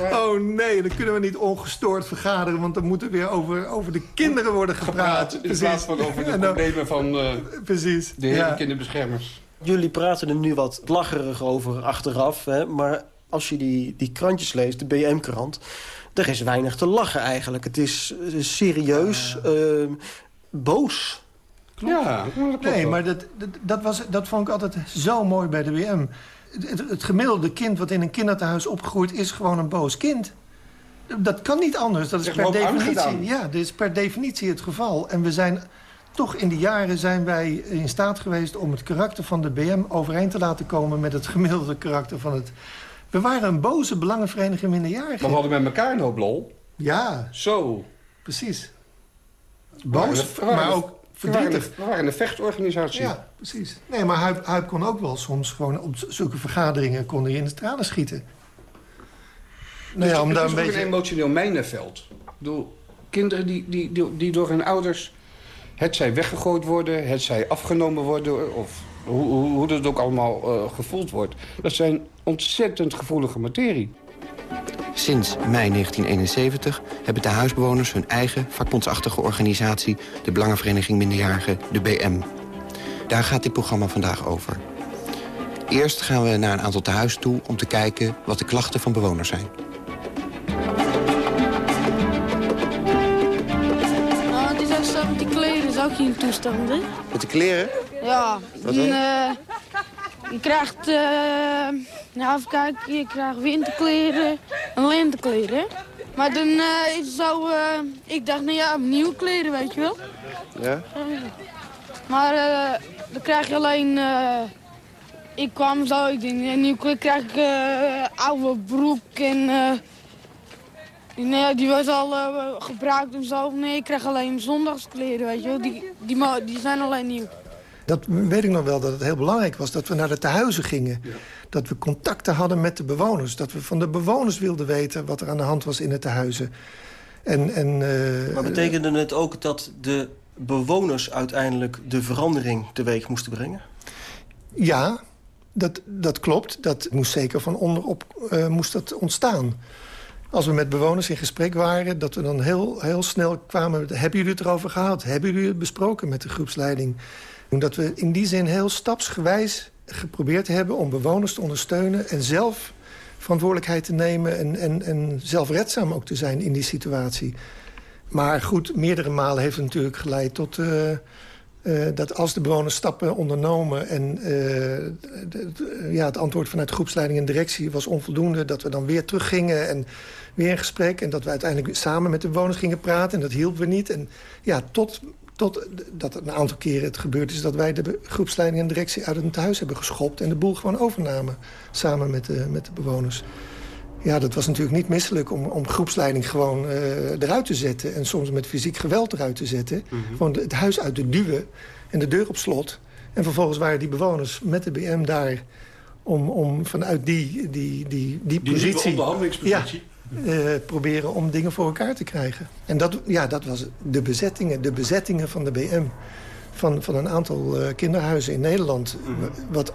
oh nee, dan kunnen we niet ongestoord vergaderen... want dan moet er weer over, over de kinderen worden gepraat. gepraat in plaats van over de problemen van uh, precies, de hele ja. kinderbeschermers. Jullie praten er nu wat lacherig over achteraf, hè, maar als je die, die krantjes leest, de BM-krant... er is weinig te lachen eigenlijk. Het is serieus, uh, boos... Klopt. Ja, dat klopt Nee, maar dat, dat, dat, was, dat vond ik altijd zo mooi bij de WM. Het, het, gemiddelde kind wat in een kinderthuis opgegroeid is gewoon een boos kind. Dat kan niet anders. Dat is per definitie, ja, dat is per definitie het geval. En we zijn toch in die jaren zijn wij in staat geweest om het karakter van de BM overeen te laten komen met het gemiddelde karakter van het. We waren een boze belangenvereniging minderjarigen. Maar we hadden met elkaar een hoop lol. Ja. Zo. Precies. Boos, maar ook verdrietig. We waren een vechtorganisatie. Ja, precies. Nee, maar Huip, Huip kon ook wel soms gewoon op zulke vergaderingen kon hij in de tranen schieten. Nou ja, om daar een beetje... een emotioneel mijnenveld. Door kinderen die, die, die, die door hun ouders... het zij weggegooid worden, het zij afgenomen worden... of hoe, hoe, hoe dat ook allemaal uh, gevoeld wordt. Dat zijn ontzettend gevoelige materie. Sinds mei 1971 hebben de huisbewoners hun eigen vakbondsachtige organisatie... de Belangenvereniging Minderjarigen, de BM. Daar gaat dit programma vandaag over. Eerst gaan we naar een aantal tehuizen toe om te kijken wat de klachten van bewoners zijn. Nou, het is echt zo met die kleren, zou ik geen toestand, hè? Met de kleren? Ja. Wat dan? Uh, je krijgt, uh, nou even kijken, je krijgt winterkleren en lentekleren. Maar dan uh, is zo, uh, ik dacht, nou ja, nieuwe kleren, weet je wel. Ja? maar dan krijg je alleen, ik kwam zo, ik denk, een nieuwe kleren krijg ik oude broek en... Nee, die was al gebruikt en zo. Nee, ik krijg alleen zondagskleren, weet je wel. Die, die, die zijn alleen nieuw. Dat weet ik nog wel, dat het heel belangrijk was dat we naar de tehuizen gingen. Ja. Dat we contacten hadden met de bewoners. Dat we van de bewoners wilden weten wat er aan de hand was in de tehuizen. En, en, uh, maar betekende het ook dat de bewoners uiteindelijk de verandering teweeg moesten brengen? Ja, dat, dat klopt. Dat moest zeker van onderop uh, moest dat ontstaan. Als we met bewoners in gesprek waren, dat we dan heel, heel snel kwamen... hebben jullie het erover gehad? Hebben jullie het besproken met de groepsleiding? Dat we in die zin heel stapsgewijs geprobeerd hebben om bewoners te ondersteunen... en zelf verantwoordelijkheid te nemen en, en, en zelfredzaam ook te zijn in die situatie. Maar goed, meerdere malen heeft het natuurlijk geleid tot... Uh, uh, dat als de bewoners stappen ondernomen... en de, ja, het antwoord vanuit groepsleiding en directie was onvoldoende... dat we dan weer teruggingen en weer in gesprek... en dat we uiteindelijk samen met de bewoners gingen praten... en dat hielpen we niet. En ja, tot tot dat een aantal keren het gebeurd is... dat wij de groepsleiding en directie uit het huis hebben geschopt... en de boel gewoon overnamen samen met de, met de bewoners. Ja, dat was natuurlijk niet misselijk om, om groepsleiding gewoon uh, eruit te zetten. En soms met fysiek geweld eruit te zetten. Mm -hmm. Gewoon het huis uit te duwen en de deur op slot. En vervolgens waren die bewoners met de BM daar... om, om vanuit die, die, die, die, die positie... Die onderhandelingspositie? Ja, uh, proberen om dingen voor elkaar te krijgen. En dat, ja, dat was de bezettingen, de bezettingen van de BM. Van, van een aantal uh, kinderhuizen in Nederland. Mm -hmm. Wat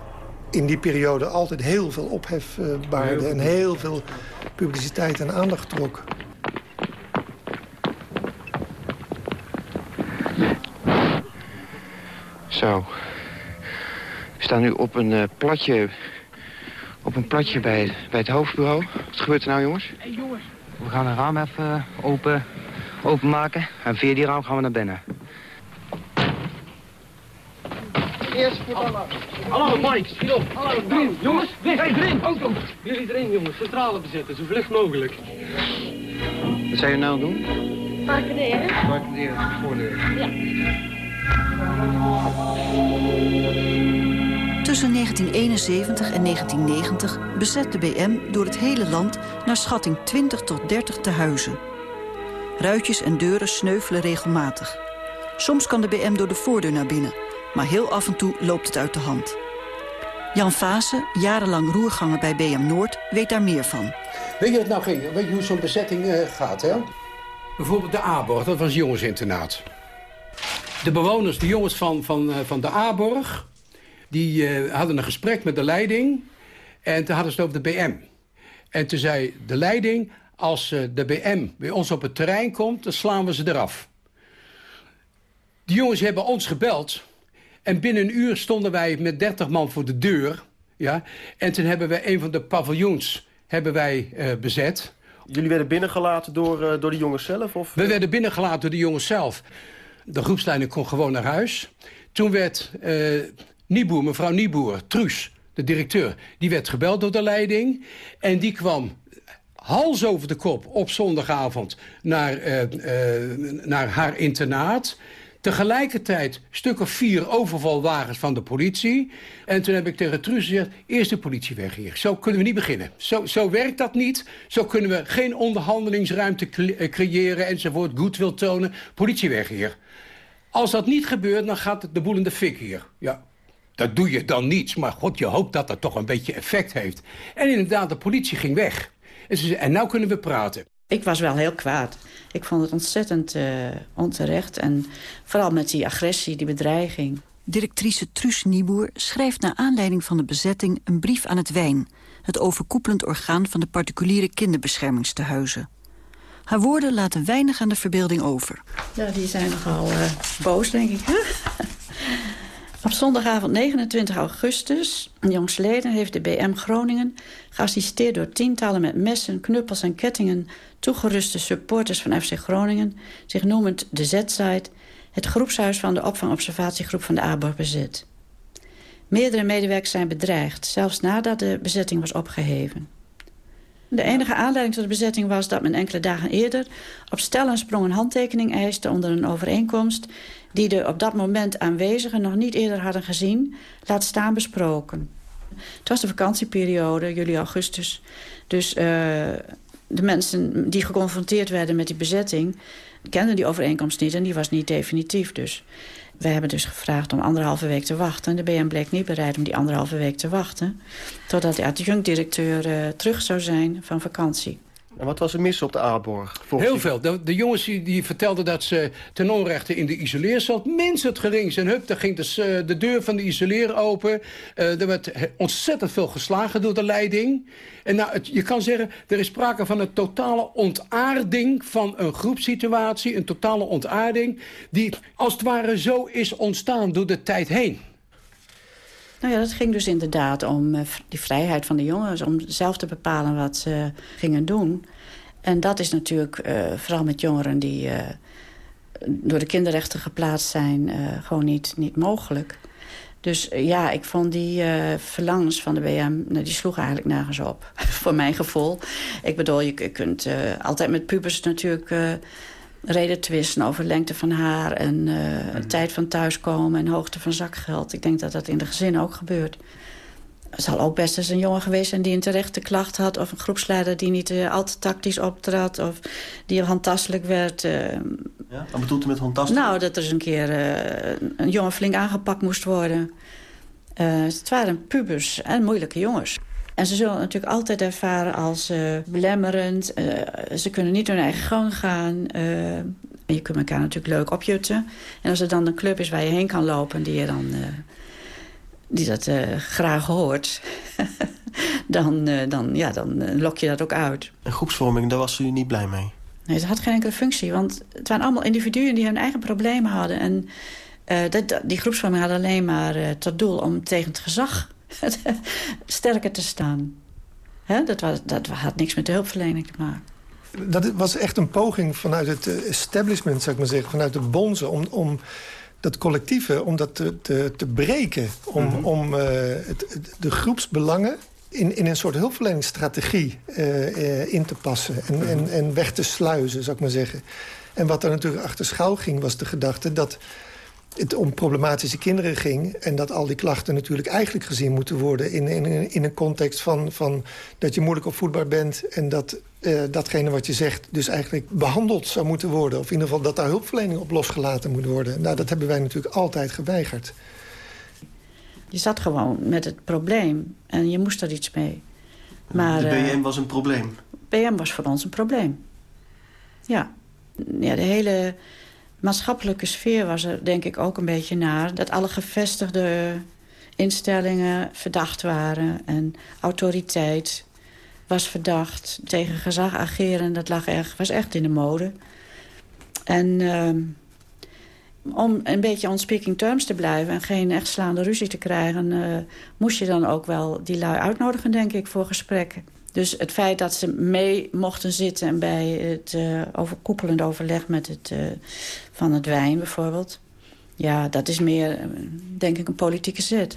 in die periode altijd heel veel ophef uh, baarde... en heel veel publiciteit en aandacht trok. Zo. We staan nu op een uh, platje, op een platje bij, bij het hoofdbureau. Wat gebeurt er nou, jongens? Hey, jongens. We gaan een raam even open, openmaken. En via die raam gaan we naar binnen. Eerst voor Hallo, Hallo Mike, schiet op. Hallo, erin. Jongens, weg. Hey, erin. Auto. Jullie erin, jongens. Centrale bezetten, zo vlug mogelijk. Wat zou je nou doen? Barricaderen. Barricaderen, voordeur. Ja. Tussen 1971 en 1990 bezet de BM door het hele land naar schatting 20 tot 30 tehuizen. Ruitjes en deuren sneuvelen regelmatig. Soms kan de BM door de voordeur naar binnen, maar heel af en toe loopt het uit de hand. Jan Vase, jarenlang roerganger bij BM Noord, weet daar meer van. Weet je, het nou ging? Weet je hoe zo'n bezetting uh, gaat, hè? Bijvoorbeeld de Aborg, dat was jongensinternaat. De bewoners, de jongens van, van, uh, van de Aborg... die uh, hadden een gesprek met de leiding... en toen hadden ze het over de BM. En toen zei de leiding... als de BM bij ons op het terrein komt, dan slaan we ze eraf. Die jongens hebben ons gebeld... En binnen een uur stonden wij met 30 man voor de deur. Ja? En toen hebben we een van de paviljoens hebben wij, uh, bezet. Jullie werden binnengelaten door, uh, door de jongens zelf? Of? We werden binnengelaten door de jongens zelf. De groepsleiding kon gewoon naar huis. Toen werd uh, Nieboer, mevrouw Nieboer, Truus, de directeur... die werd gebeld door de leiding. En die kwam hals over de kop op zondagavond naar, naar haar internaat... Tegelijkertijd stuk of vier overvalwagens van de politie. En toen heb ik tegen Truus gezegd, eerst de politie weg hier. Zo kunnen we niet beginnen. Zo, zo werkt dat niet. Zo kunnen we geen onderhandelingsruimte creëren enzovoort. Goed wil tonen. Politie weg hier. Als dat niet gebeurt, dan gaat de boel in de fik hier. Ja, dat doe je dan niet. Maar god, je hoopt dat dat toch een beetje effect heeft. En inderdaad, de politie ging weg. En ze zei, en nou kunnen we praten. Ik was wel heel kwaad. Ik vond het ontzettend uh, onterecht. En vooral met die agressie, die bedreiging. Directrice Truus Nieboer schrijft naar aanleiding van de bezetting... een brief aan het Wijn, het overkoepelend orgaan... van de particuliere kinderbeschermingstehuizen. Haar woorden laten weinig aan de verbeelding over. Ja, die zijn nogal uh, boos, denk ik. Op zondagavond 29 augustus, jongsleden, heeft de BM Groningen... geassisteerd door tientallen met messen, knuppels en kettingen... toegeruste supporters van FC Groningen... zich noemend de Z-site... het groepshuis van de opvangobservatiegroep van de ABOR bezet. Meerdere medewerkers zijn bedreigd, zelfs nadat de bezetting was opgeheven. De enige aanleiding tot de bezetting was dat men enkele dagen eerder... op stel en sprong een handtekening eiste onder een overeenkomst... die de op dat moment aanwezigen nog niet eerder hadden gezien... laat staan besproken. Het was de vakantieperiode, juli-augustus. Dus uh, de mensen die geconfronteerd werden met die bezetting... kenden die overeenkomst niet en die was niet definitief dus. We hebben dus gevraagd om anderhalve week te wachten. De BM bleek niet bereid om die anderhalve week te wachten... totdat de adjunct-directeur uh, terug zou zijn van vakantie. En wat was er mis op de Aalborg? Heel veel. De, de jongens die, die, vertelden dat ze ten onrechte in de isoleercel... minstens het geringst. En hup, daar ging dus, uh, de deur van de isoleer open. Uh, er werd ontzettend veel geslagen door de leiding. En nou, het, je kan zeggen, er is sprake van een totale ontaarding... van een groepssituatie, een totale ontaarding... die als het ware zo is ontstaan door de tijd heen. Nou ja, dat ging dus inderdaad om uh, die vrijheid van de jongens... om zelf te bepalen wat ze gingen doen. En dat is natuurlijk uh, vooral met jongeren die uh, door de kinderrechten geplaatst zijn... gewoon niet, niet mogelijk. Dus ja, ik vond die verlangens van de BM... Nou, die sloeg eigenlijk nergens op, voor mijn gevoel. Ik bedoel, je, je kunt altijd met pubers natuurlijk reden twisten over lengte van haar... en uh, mm. tijd van thuiskomen en hoogte van zakgeld. Ik denk dat dat in de gezinnen ook gebeurt. Er zal ook best eens een jongen geweest zijn die een terechte klacht had... of een groepsleider die niet uh, al te tactisch optrad... of die handtastelijk werd. Uh, ja? Wat bedoelt u met handtastelijk? Nou, dat er eens een keer een jongen flink aangepakt moest worden. het waren pubers en moeilijke jongens. En ze zullen natuurlijk altijd ervaren als belemmerend. ze kunnen niet hun eigen gang gaan. je kunt elkaar natuurlijk leuk opjutten. En als er dan een club is waar je heen kan lopen... die je dan die dat uh, graag hoort... dan, uh, dan, ja, dan uh, lok je dat ook uit. En groepsvorming, daar was u niet blij mee? Nee, het had geen enkele functie. Want het waren allemaal individuen die hun eigen problemen hadden. En dat, die groepsvorming had alleen maar tot doel om tegen het gezag sterker te staan. Hè? Dat, was, dat had niks met de hulpverlening te maken. Dat was echt een poging vanuit het establishment, zou ik maar zeggen. Vanuit de bonzen om... om dat collectieve, om dat te, te, te breken. Om, mm -hmm. om uh, het, de groepsbelangen in, in een soort hulpverleningsstrategie uh, uh, in te passen. En, mm -hmm. en, en weg te sluizen, zou ik maar zeggen. En wat er natuurlijk achter schouw ging, was de gedachte dat het om problematische kinderen ging... en dat al die klachten natuurlijk eigenlijk gezien moeten worden... in, in, in een context van, van dat je moeilijk opvoedbaar bent... en dat uh, datgene wat je zegt dus eigenlijk behandeld zou moeten worden. Of in ieder geval dat daar hulpverlening op losgelaten moet worden. Nou, dat hebben wij natuurlijk altijd geweigerd. Je zat gewoon met het probleem en je moest er iets mee. Maar, de BM uh, was een probleem? BM was voor ons een probleem. Ja. ja de hele maatschappelijke sfeer was er denk ik ook een beetje naar. Dat alle gevestigde instellingen verdacht waren en autoriteit was verdacht. Tegen gezag ageren, dat lag echt, was echt in de mode. En uh, om een beetje on speaking terms te blijven... en geen echt slaande ruzie te krijgen... Uh, moest je dan ook wel die lui uitnodigen, denk ik, voor gesprekken. Dus het feit dat ze mee mochten zitten... bij het uh, overkoepelende overleg met het, uh, van het wijn bijvoorbeeld... ja, dat is meer, denk ik, een politieke zet.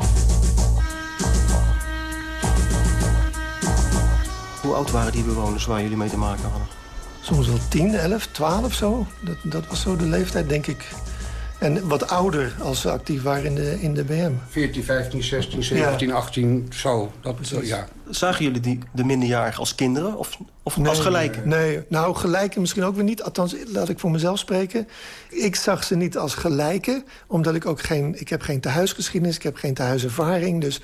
Hoe oud waren die bewoners waar jullie mee te maken hadden? Soms wel 10, 11, 12 zo. Dat, dat was zo de leeftijd, denk ik. En wat ouder als ze actief waren in de, in de BM. 14, 15, 16, 17, ja. 18, zo. Dat, zo ja. Zagen jullie die, de minderjarigen als kinderen of, of nee, als gelijken? Nee, nou gelijken misschien ook weer niet. Althans, laat ik voor mezelf spreken. Ik zag ze niet als gelijken. Omdat ik ook geen... Ik heb geen tehuisgeschiedenis, ik heb geen tehuiservaring. Dus...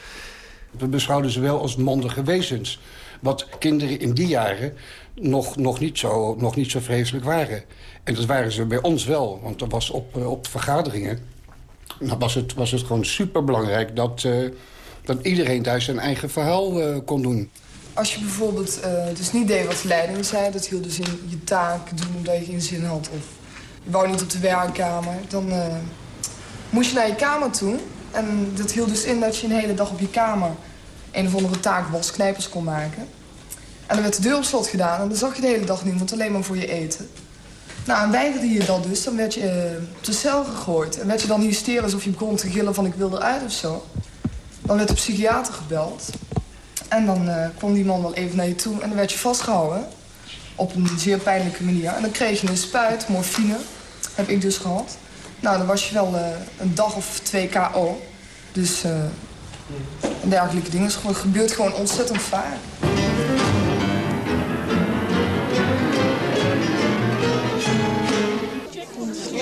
We beschouwden ze wel als mondige wezens. Wat kinderen in die jaren nog, nog, niet zo, nog niet zo vreselijk waren. En dat waren ze bij ons wel. Want er was op, op vergaderingen... Nou was, het, was het gewoon superbelangrijk dat, uh, dat iedereen thuis zijn eigen verhaal uh, kon doen. Als je bijvoorbeeld dus niet deed wat de leiding zei... dat hield dus in je taak doen omdat je geen zin had... of je wou niet op de werkkamer... dan moest je naar je kamer toe. En dat hield dus in dat je een hele dag op je kamer een of andere taak wasknijpers kon maken. En dan werd de deur op slot gedaan en dan zag je de hele dag niemand, alleen maar voor je eten. Nou, en weigerde je dat dus, dan werd je uh, op de cel gegooid. En werd je dan hysterisch of je begon te gillen van ik wil eruit of zo. Dan werd de psychiater gebeld. En dan uh, kwam die man wel even naar je toe en dan werd je vastgehouden. Op een zeer pijnlijke manier. En dan kreeg je een spuit, morfine. Heb ik dus gehad. Nou, dan was je wel uh, een dag of twee KO. Dus dergelijke dingen. Het gebeurt gewoon ontzettend vaak.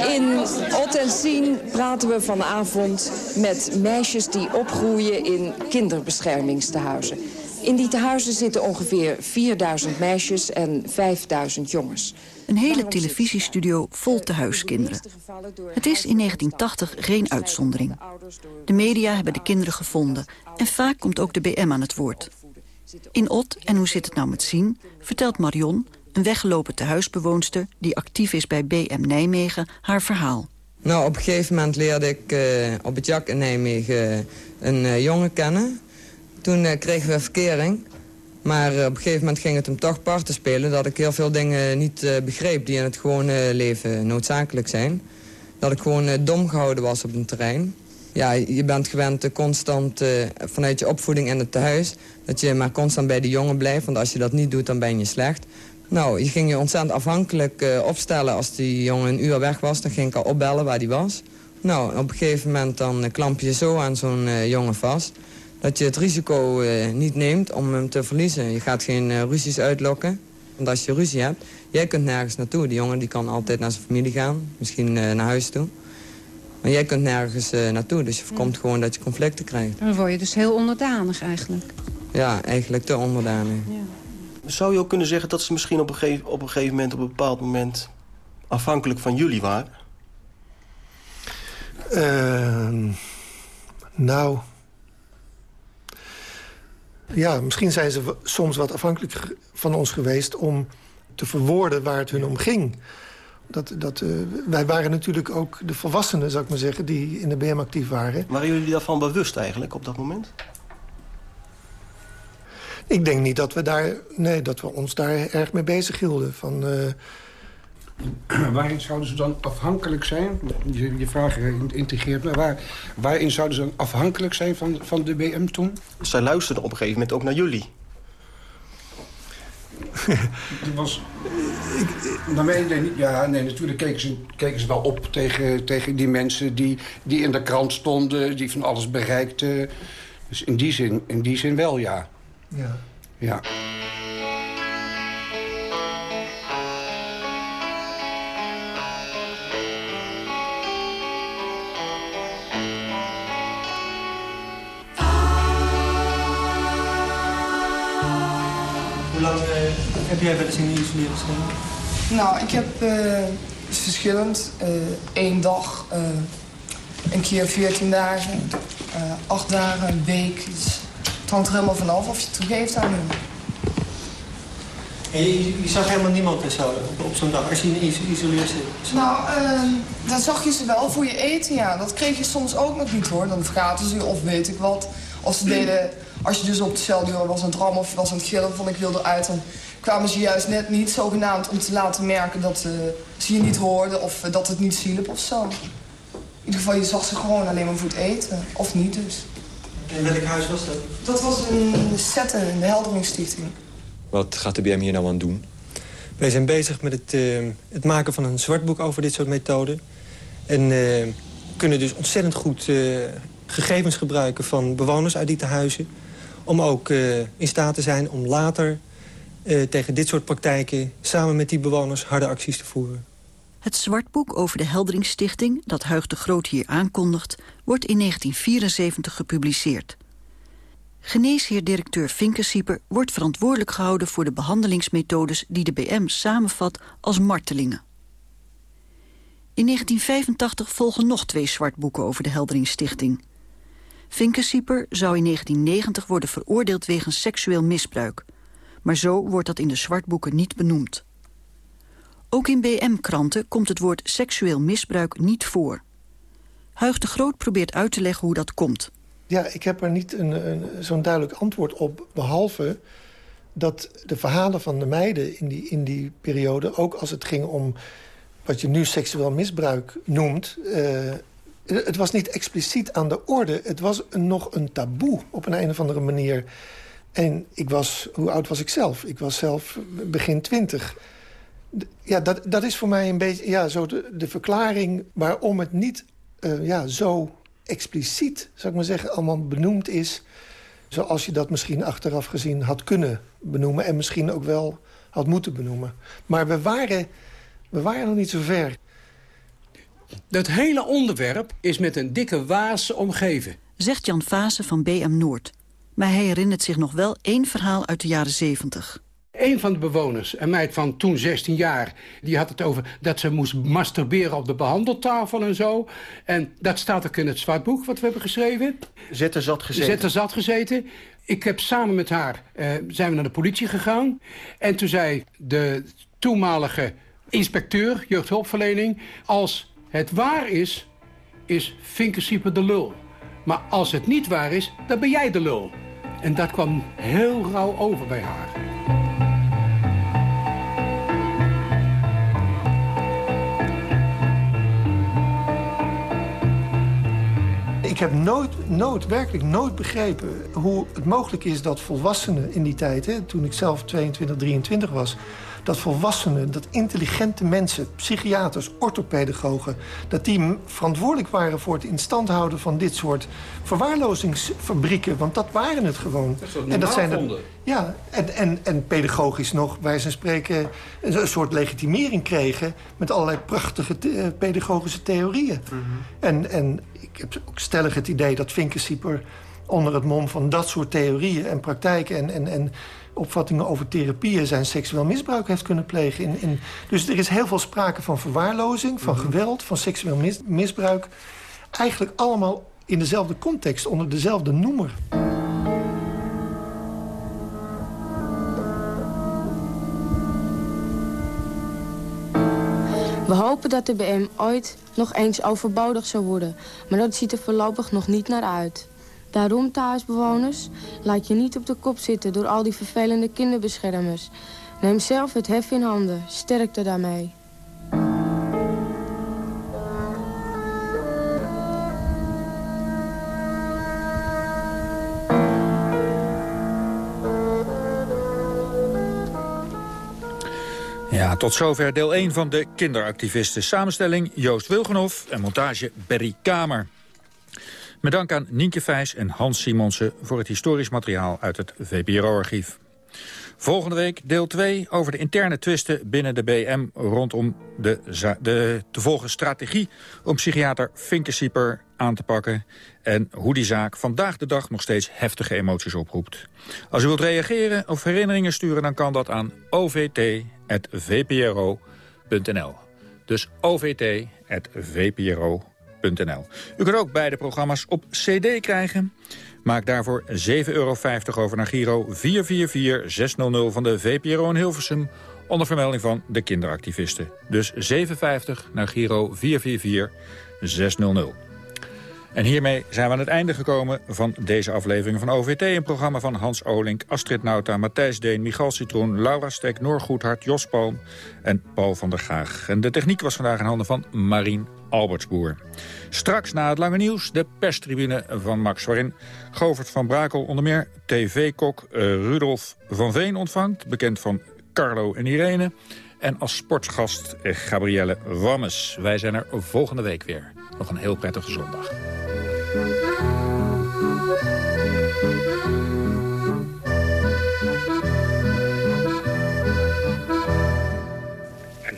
In Ot en Sien praten we vanavond met meisjes die opgroeien in kinderbeschermingstehuizen. In die tehuizen zitten ongeveer 4000 meisjes en 5000 jongens. Een hele televisiestudio vol tehuiskinderen. Het is in 1980 geen uitzondering. De media hebben de kinderen gevonden en vaak komt ook de BM aan het woord. In Ot, en hoe zit het nou met zien, vertelt Marion, een weggelopen tehuisbewoonster... die actief is bij BM Nijmegen, haar verhaal. Nou, op een gegeven moment leerde ik uh, op het Jak in Nijmegen een uh, jongen kennen. Toen kregen we verkering. Maar op een gegeven moment ging het hem toch parten spelen... dat ik heel veel dingen niet begreep die in het gewone leven noodzakelijk zijn. Dat ik gewoon dom gehouden was op een terrein. Ja, je bent gewend constant vanuit je opvoeding in het tehuis... dat je maar constant bij de jongen blijft, want als je dat niet doet, dan ben je slecht. Nou, je ging je ontzettend afhankelijk opstellen. Als die jongen een uur weg was, dan ging ik al opbellen waar die was. Nou, op een gegeven moment dan klamp je zo aan zo'n jongen vast... Dat je het risico eh, niet neemt om hem te verliezen. Je gaat geen ruzies uitlokken. Want als je ruzie hebt, jij kunt nergens naartoe. Die jongen die kan altijd naar zijn familie gaan. Misschien naar huis toe. Maar jij kunt nergens naartoe. Dus je voorkomt ja. gewoon dat je conflicten krijgt. Dan word je dus heel onderdanig eigenlijk. Ja, eigenlijk te onderdanig. Ja. Zou je ook kunnen zeggen dat ze misschien op een, gegeven, op een gegeven moment... op een bepaald moment afhankelijk van jullie waren? Uh, nou... Ja, misschien zijn ze soms wat afhankelijk van ons geweest... om te verwoorden waar het hun om ging. Dat, dat, uh, wij waren natuurlijk ook de volwassenen, zou ik maar zeggen... die in de BM actief waren. Waren jullie daarvan bewust eigenlijk op dat moment? Ik denk niet dat we, daar, nee, dat we ons daar erg mee bezig hielden. Van, uh, waarin zouden ze dan afhankelijk zijn? Je, je vraag integreert me. Waar, waarin zouden ze dan afhankelijk zijn van, van de BM toen? Zij luisterden op een gegeven moment ook naar jullie. Dat was... Nou, nee, ja, nee, natuurlijk keken ze, keken ze wel op tegen, tegen die mensen die, die in de krant stonden... die van alles bereikten. Dus in die zin, in die zin wel, ja. Ja. Ja. Hoe lang uh, heb jij wel eens in de isoleer gestaan? Nou, ik heb uh, verschillend. Uh, één dag, een keer 14 dagen, acht dagen, een week. Dus het hangt er helemaal vanaf of je het toegeeft aan hem. En je, je, zag helemaal niemand en zo op zo'n dag, als je in isoleer zit? Nou, uh, dan zag je ze wel voor je eten, ja. Dat kreeg je soms ook nog niet, hoor. Dan vergaten ze of weet ik wat. Of ze deden, als je dus op de celduur was aan het rammen of was aan het gillen van ik wil eruit... dan kwamen ze juist net niet zogenaamd om te laten merken dat uh, ze je niet hoorden... of uh, dat het niet zielip of zo. In ieder geval, je zag ze gewoon alleen maar voor het eten. Of niet dus. In welk huis was dat? Dat was in Zetten, in de Helderingsstichting. Wat gaat de BM hier nou aan doen? Wij zijn bezig met het, uh, het maken van een zwartboek over dit soort methoden. En uh, kunnen dus ontzettend goed uh, gegevens gebruiken van bewoners uit die tehuizen... om ook in staat te zijn om later tegen dit soort praktijken... samen met die bewoners harde acties te voeren. Het zwartboek over de Helderingsstichting, dat Huig de Groot hier aankondigt... wordt in 1974 gepubliceerd. Geneesheer-directeur Vinkensieper wordt verantwoordelijk gehouden... voor de behandelingsmethodes die de BM samenvat als martelingen. In 1985 volgen nog twee zwartboeken over de Helderingsstichting. Vinkensieper zou in 1990 worden veroordeeld wegens seksueel misbruik. Maar zo wordt dat in de zwartboeken niet benoemd. Ook in BM-kranten komt het woord seksueel misbruik niet voor. Huig de Groot probeert uit te leggen hoe dat komt. Ja, ik heb er niet een, een, zo'n duidelijk antwoord op, behalve dat de verhalen van de meiden in die, in die periode... ook als het ging om wat je nu seksueel misbruik noemt... Uh, het was niet expliciet aan de orde. Het was nog een taboe op een, een of andere manier. En ik was, hoe oud was ik zelf? Ik was zelf begin twintig ja, dat, dat is voor mij een beetje ja, zo de, de verklaring waarom het niet uh, ja, zo expliciet, zou ik maar zeggen, allemaal benoemd is. Zoals je dat misschien achteraf gezien had kunnen benoemen. En misschien ook wel had moeten benoemen. Maar we waren, we waren nog niet zo ver. Dat hele onderwerp is met een dikke waas omgeven. Zegt Jan Vase van BM Noord. Maar hij herinnert zich nog wel één verhaal uit de jaren zeventig. Een van de bewoners, een meid van toen 16 jaar... die had het over dat ze moest masturberen op de behandeltafel en zo. En dat staat ook in het zwartboek wat we hebben geschreven. Zet er zat gezeten. Zet zat gezeten. Ik heb samen met haar, uh, zijn we naar de politie gegaan. En toen zei de toenmalige inspecteur, jeugdhulpverlening... als het waar is, is Vinkersieper de lul. Maar als het niet waar is, dan ben jij de lul. En dat kwam heel rauw over bij haar. Ik heb nooit, nooit, werkelijk nooit begrepen hoe het mogelijk is dat volwassenen in die tijd... Hè, toen ik zelf 22, 23 was... dat volwassenen, dat intelligente mensen... psychiaters, orthopedagogen... dat die verantwoordelijk waren voor het instand houden van dit soort verwaarlozingsfabrieken. Want dat waren het gewoon. Dat en dat zijn er, Ja, en, en, en pedagogisch nog, wij zijn spreken... een soort legitimering kregen... met allerlei prachtige eh, pedagogische theorieën. En, en ik heb ook stellig het idee dat Vinkensieper onder het mom van dat soort theorieën en praktijken... en, en, en opvattingen over therapieën zijn seksueel misbruik heeft kunnen plegen. In, in, dus er is heel veel sprake van verwaarlozing, van geweld, van seksueel mis- misbruik. Eigenlijk allemaal in dezelfde context, onder dezelfde noemer. We hopen dat de BM ooit nog eens overbodig zou worden. Maar dat ziet er voorlopig nog niet naar uit. Daarom, thuisbewoners, laat je niet op de kop zitten door al die vervelende kinderbeschermers. Neem zelf het hef in handen. Sterkte daarmee. Ja, tot zover deel 1 van de kinderactivisten. Samenstelling Joost Wilgenhof en montage Berry Kamer. Met dank aan Nienke Vijs en Hans Simonsen voor het historisch materiaal uit het VPRO-archief. Volgende week deel 2 over de interne twisten binnen de BM... rondom de, de te volgen strategie om psychiater Finkensieper aan te pakken... en hoe die zaak vandaag de dag nog steeds heftige emoties oproept. Als u wilt reageren of herinneringen sturen... dan kan dat aan ovt.vpro.nl. Dus ovt.vpro.nl. U kunt ook beide programma's op cd krijgen... Maak daarvoor 7,50 euro over naar Giro 444600 van de VPRO in Hilversum... onder vermelding van de kinderactivisten. Dus 7,50 naar Giro 444600. En hiermee zijn we aan het einde gekomen van deze aflevering van OVT... een programma van Hans Olink, Astrid Nauta, Matthijs Deen... Michal Citroen, Laura Stek, Noor Goedhart, Jos Palm en Paul van der Gaag. En de techniek was vandaag in handen van Marien Albertsboer. Straks na het lange nieuws de perstribune van Max... waarin Govert van Brakel onder meer tv-kok eh, Rudolf van Veen ontvangt... bekend van Carlo en Irene... en als sportgast Gabrielle Wammes. Wij zijn er volgende week weer. Nog een heel prettige zondag.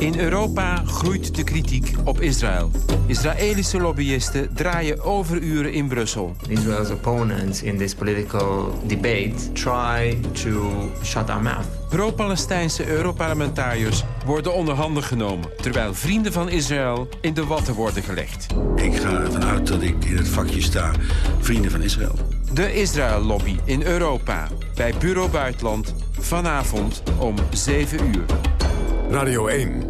In Europa groeit de kritiek op Israël. Israëlische lobbyisten draaien overuren in Brussel. Israel's opponents in this political debate try to shut our mouth. Pro-Palestijnse Europarlementariërs worden onder handen genomen... terwijl vrienden van Israël in de watten worden gelegd. Ik ga ervan uit dat ik in het vakje sta vrienden van Israël. De Israël-lobby in Europa. Bij Bureau Buitenland. Vanavond om 7 uur. Radio 1.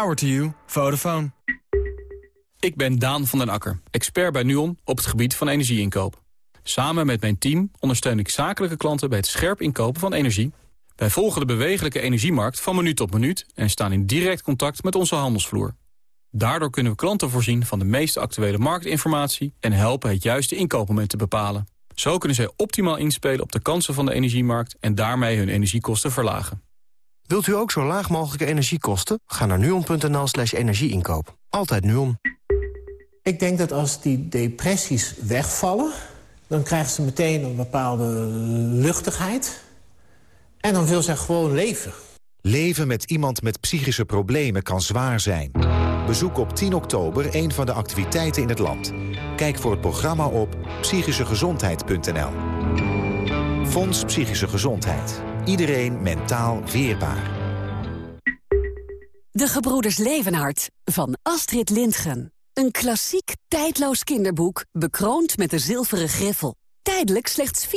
Power to you. Vodafone. Ik ben Daan van den Akker, expert bij NUON op het gebied van energieinkoop. Samen met mijn team ondersteun ik zakelijke klanten bij het scherp inkopen van energie. Wij volgen de bewegelijke energiemarkt van minuut tot minuut... en staan in direct contact met onze handelsvloer. Daardoor kunnen we klanten voorzien van de meest actuele marktinformatie... en helpen het juiste inkoopmoment te bepalen. Zo kunnen zij optimaal inspelen op de kansen van de energiemarkt... en daarmee hun energiekosten verlagen. Wilt u ook zo laag mogelijke energiekosten? Ga naar nuon.nl slash energieinkoop. Altijd Nuon. Ik denk dat als die depressies wegvallen... dan krijgen ze meteen een bepaalde luchtigheid. En dan wil ze gewoon leven. Leven met iemand met psychische problemen kan zwaar zijn. Bezoek op 10 oktober een van de activiteiten in het land. Kijk voor het programma op psychischegezondheid.nl. Fonds Psychische Gezondheid. Iedereen mentaal weerbaar. De Gebroeders Levenhart van Astrid Lindgren. Een klassiek, tijdloos kinderboek, bekroond met de zilveren griffel. Tijdelijk slechts 4,95.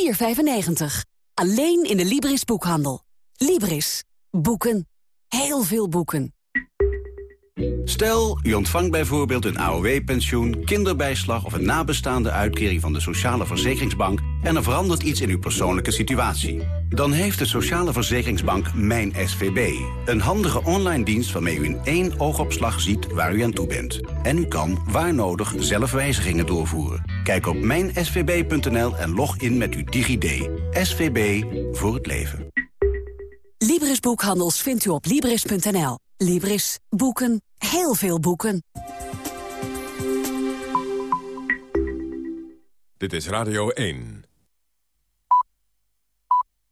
Alleen in de Libris boekhandel. Libris. Boeken. Heel veel boeken. Stel, u ontvangt bijvoorbeeld een AOW-pensioen, kinderbijslag... of een nabestaande uitkering van de Sociale Verzekeringsbank... en er verandert iets in uw persoonlijke situatie. Dan heeft de Sociale Verzekeringsbank Mijn SVB. Een handige online dienst waarmee u in één oogopslag ziet waar u aan toe bent. En u kan, waar nodig, zelf wijzigingen doorvoeren. Kijk op mijnsvb.nl en log in met uw DigiD. SVB voor het leven. Libris Boekhandels vindt u op Libris.nl. Libris. Boeken. Heel veel boeken. Dit is Radio 1.